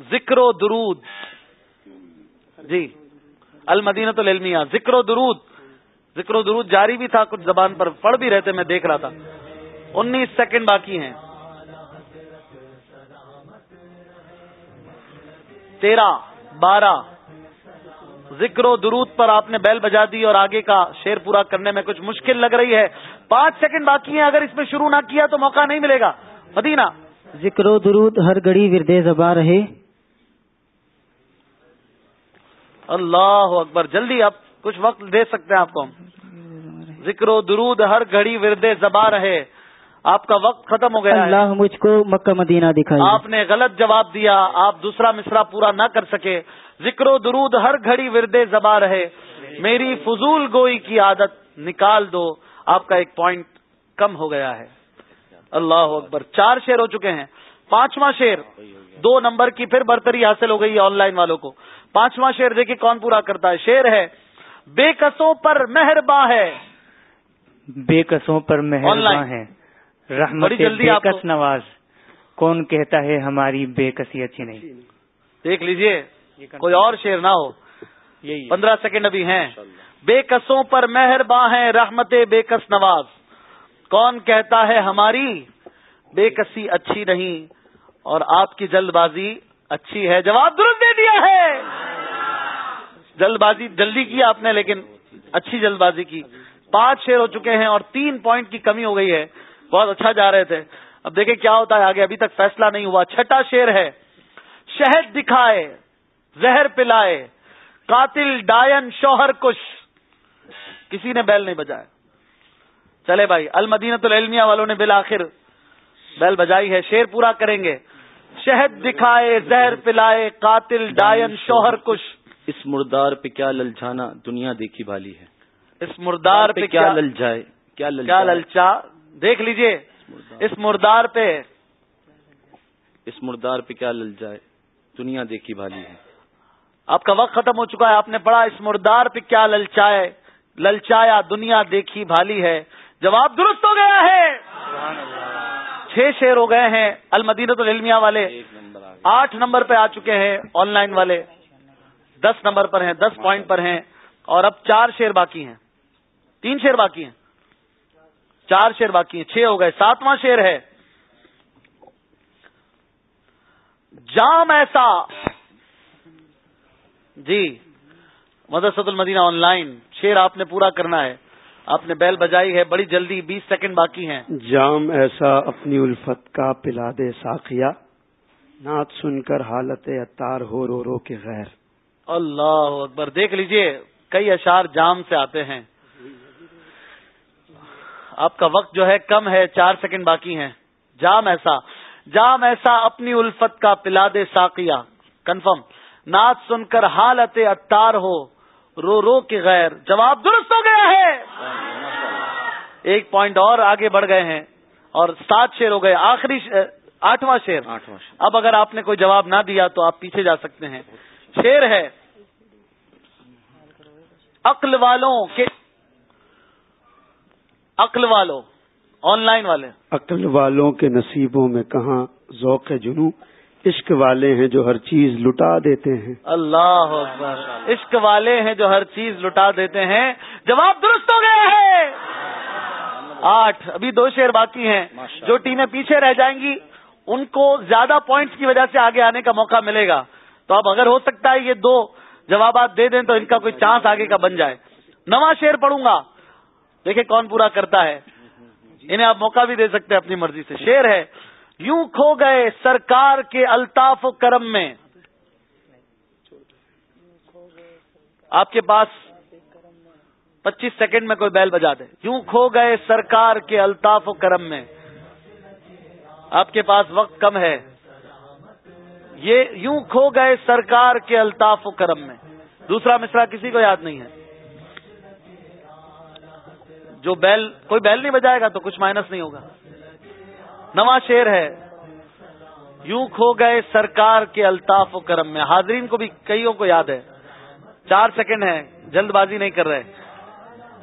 ذکر و درود۔ جی المدینہ تو العلمیہ ذکر و درود۔ ذکر و درود جاری بھی تھا، کچھ زبان پر پڑھ بھی رہتے میں دیکھ رہا تھا۔ انیس سیکنڈ باقی ہیں۔ تیرہ، بارہ۔ ذکر و درود پر آپ نے بیل بجا دی اور آگے کا شیر پورا کرنے میں کچھ مشکل لگ رہی ہے۔ پانچ سیکنڈ باقی ہیں، اگر اس میں شروع نہ کیا تو موقع نہیں ملے گا۔ مدینہ۔ ذکر و درود ہر گڑی وردے زبا رہے۔ اللہ اکبر جلدی آپ کچھ وقت دے سکتے ہیں آپ کو ذکر و درود ہر گھڑی وردے زبا رہے۔ آپ کا وقت ختم ہو گیا اللہ مجھ کو مکہ مدینہ دکھائی آپ نے غلط جواب دیا۔ آپ دوسرا مصرا پورا نہ کر سکے۔ ذکر و درود ہر گھڑی وردے زبا رہے۔ میری فضول گوئی کی عادت نکال دو۔ آپ کا ایک پوائنٹ کم ہو گیا ہے۔ اللہ اکبر۔ چار شیر ہو چکے ہیں۔ پانچواں شیر دو نمبر کی پھر برتری حاصل ہو گئی آن لائن والوں کو۔ پانچواں شیر دیکھیے کون پورا کرتا ہے۔ شیر ہے بے قصوں پر مہرباں ہے۔ بے قصوں پر مہرباں ہے۔ رحمت بے کس نواز۔ کون کہتا ہے ہماری بے کسی اچھی نہیں؟ دیکھ لیجیے کوئی اور شیر نہ ہو۔ پندرہ سیکنڈ ابھی ہیں۔ بے قصوں پر مہرباں ہے رحمت بے کس نواز۔ کون کہتا ہے ہماری بے کسی اچھی نہیں۔ اور آپ کی جلد بازی اچھی ہے، جواب درست دے دیا ہے۔ جلد بازی جلدی کی آپ نے، لیکن اچھی جلد بازی کی۔ پانچ شیر ہو چکے ہیں اور تین پوائنٹ کی کمی ہو گئی ہے۔ بہت اچھا جا رہے تھے۔ اب دیکھیں کیا ہوتا ہے۔ آگے ابھی تک فیصلہ نہیں ہوا۔ چھٹا شیر ہے۔ شہد دکھائے، زہر پلائے۔ قاتل ڈائن شوہر کش۔ کسی نے بیل نہیں بجایا۔ چلے بھائی المدینت العلمیہ والوں نے بالآخر بیل بجائی ہے۔ شیر پورا کریں گے۔ شہد دکھائے زہر پلائے قاتل ڈائن شوہر کش۔ اس مردار پہ کیا للچانا دنیا دیکھی بھالی ہے؟ اس مردار پہ کیا لل جائے کیا کیا للچا؟ دیکھ لیجیے۔ اس مردار پہ۔ اس مردار پہ کیا لل جائے دنیا دیکھی بھالی ہے۔ آپ کا وقت ختم ہو چکا ہے۔ آپ نے پڑھا اس مردار پہ کیا للچائے؟ للچایا دنیا دیکھی بھالی ہے۔ جواب درست ہو گیا ہے۔ چھ شیر ہو گئے ہیں المدینت العلمیہ والے۔ آٹھ نمبر پہ آ چکے ہیں آن لائن والے۔ دس نمبر پر ہیں دس پوائنٹ پر ہیں۔ اور اب چار شیر باقی ہیں۔ تین شیر باقی ہیں۔ چار شیر باقی ہیں۔ چھ ہو گئے۔ ساتواں شیر ہے۔ جام ایسا۔ جی مدرسۃ المدینہ آن لائن۔ شیر آپ نے پورا کرنا ہے۔ آپ نے بیل بجائی ہے بڑی جلدی بیس سیکنڈ باقی ہیں۔ جام ایسا اپنی الفت کا پلا دے ساخیا نعت سن کر حالت اتار ہو رو رو کے غیر۔ اللہ اکبر۔ دیکھ لیجیے کئی اشار جام سے آتے ہیں۔ آپ کا وقت جو ہے کم ہے چار سیکنڈ باقی ہیں۔ جام ایسا جام ایسا اپنی الفت کا پلا دے ساقیہ۔ کنفرم نعت سن کر حالت اتار ہو۔ رو رو کے غیر جواب درست ہو گیا ہے۔ ایک پوائنٹ اور آگے بڑھ گئے ہیں اور سات شیر ہو گئے۔ آخری آٹھواں شیر اب اگر آپ نے کوئی جواب نہ دیا تو آپ پیچھے جا سکتے ہیں۔ شیر ہے۔ عقل والوں کے عقل والوں آن لائن والے۔ عقل والوں کے نصیبوں میں کہاں ذوق جنو عشق والے ہیں جو ہر چیز لٹا دیتے ہیں۔ اللہ اکبر۔ عشق والے ہیں جو ہر چیز لٹا دیتے ہیں۔ جواب درست ہو گیا ہے آٹھ۔ ابھی دو شیر باقی ہیں۔ جو ٹیمیں پیچھے رہ جائیں گی ان کو زیادہ پوائنٹس کی وجہ سے آگے آنے کا موقع ملے گا۔ تو اب اگر ہو سکتا ہے یہ دو جوابات دے دیں تو ان کا کوئی چانس آگے کا بن جائے۔ نواں شیر پڑھوں گا۔ دیکھیں کون پورا کرتا ہے۔ انہیں آپ موقع بھی دے سکتے ہیں اپنی مرضی سے۔ شیر ہے یوں کھو گئے سرکار کے الطاف و کرم میں۔ آپ کے پاس پچیس سیکنڈ میں کوئی بیل بجا دے۔ یوں کھو گئے سرکار کے الطاف و کرم میں۔ آپ کے پاس وقت کم ہے۔ یہ یوں کھو گئے سرکار کے الطاف و کرم میں۔ دوسرا مصرا کسی کو یاد نہیں ہے۔ جو بیل کوئی بیل نہیں بجائے گا تو کچھ مائنس نہیں ہوگا۔ نواں شیر ہے۔ یوں کھو گئے سرکار کے الطاف و کرم میں۔ حاضرین کو بھی کئیوں کو یاد ہے۔ چار سیکنڈ ہے جلد بازی نہیں کر رہے۔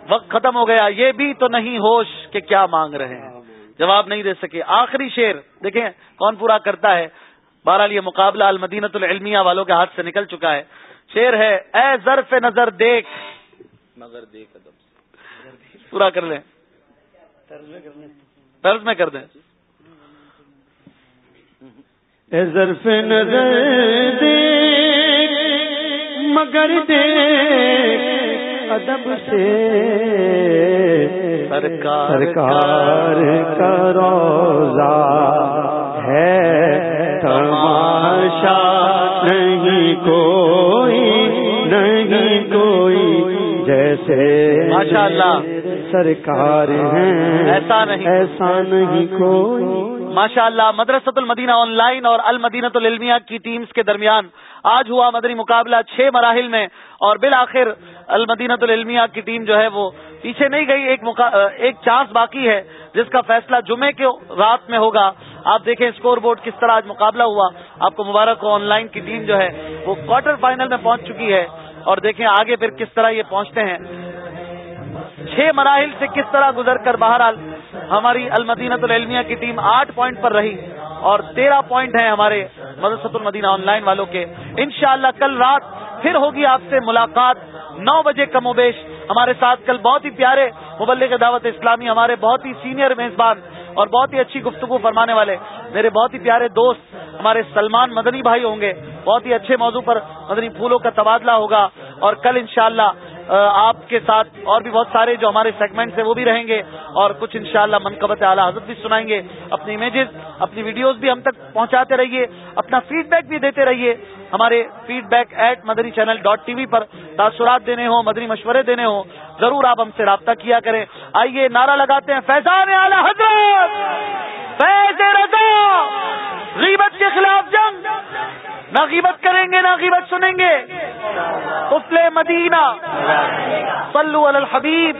وقت ختم ہو گیا۔ یہ بھی تو نہیں ہوش کہ کیا مانگ رہے ہیں۔ جواب نہیں دے سکے۔ آخری شیر دیکھیں کون پورا کرتا ہے۔ بہرحال یہ مقابلہ المدینت العلمیہ والوں کے ہاتھ سے نکل چکا ہے۔ شیر ہے اے ظرف نظر دیکھ۔ مگر دیکھ پورا کر لیں۔ طرز میں کر دیں۔ ظرف نظر دیکھ مگر دیکھ ادب سے سرکار کا روزہ ہے۔ تماشا نہیں کوئی نہیں کوئی۔ جیسے ماشاء اللہ سرکار ہیں ایسا نہیں کوئی۔ ماشاء اللہ مدرسۃ المدینہ آن لائن اور المدینت العلمیہ کی ٹیمز کے درمیان آج ہوا مدنی مقابلہ چھ مراحل میں اور بالآخر المدینت العلمیہ کی ٹیم جو ہے وہ پیچھے نہیں گئی، ایک مقا... ایک چانس باقی ہے، جس کا فیصلہ جمعے کے رات میں ہوگا۔ آپ دیکھیں اسکور بورڈ کس طرح آج مقابلہ ہوا۔ آپ کو مبارک ہو، آن لائن کی ٹیم جو ہے وہ کوارٹر فائنل میں پہنچ چکی ہے۔ اور دیکھیں آگے پھر کس طرح یہ پہنچتے ہیں۔ چھ مراحل سے کس طرح گزر کر بہرحال ہماری المدینت العلمیہ کی ٹیم آٹھ پوائنٹ پر رہی اور تیرہ پوائنٹ ہیں ہمارے مدرسۃ المدینہ آن لائن والوں کے۔ انشاءاللہ کل رات پھر ہوگی آپ سے ملاقات۔ نو بجے کم و بیش ہمارے ساتھ کل بہت ہی پیارے مبلغ دعوت اسلامی، ہمارے بہت ہی سینئر میزبان اور بہت ہی اچھی گفتگو فرمانے والے میرے بہت ہی پیارے دوست، ہمارے سلمان مدنی بھائی ہوں گے۔ بہت ہی اچھے موضوع پر مدنی پھولوں کا تبادلہ ہوگا اور کل انشاءاللہ آپ کے ساتھ اور بھی بہت سارے جو ہمارے سیگمنٹ ہیں وہ بھی رہیں گے اور کچھ انشاءاللہ شاء منقبت اعلیٰ حضرت بھی سنائیں گے۔ اپنی امیجز اپنی ویڈیوز بھی ہم تک پہنچاتے رہیے، اپنا فیڈ بیک بھی دیتے رہیے۔ ہمارے feedback at Madari channel dot T V پر تاثرات دینے ہوں مدری مشورے دینے ہوں۔ ضرور آپ ہم سے رابطہ کیا کریں۔ آئیے نعرہ لگاتے ہیں، فیضان اعلی حضرت، فیض رضا، غیبت کے خلاف جنگ۔ نہ غیبت کریں گے، نہ غیبت سنیں گے۔ مدینہ، صلو علی الحبیب۔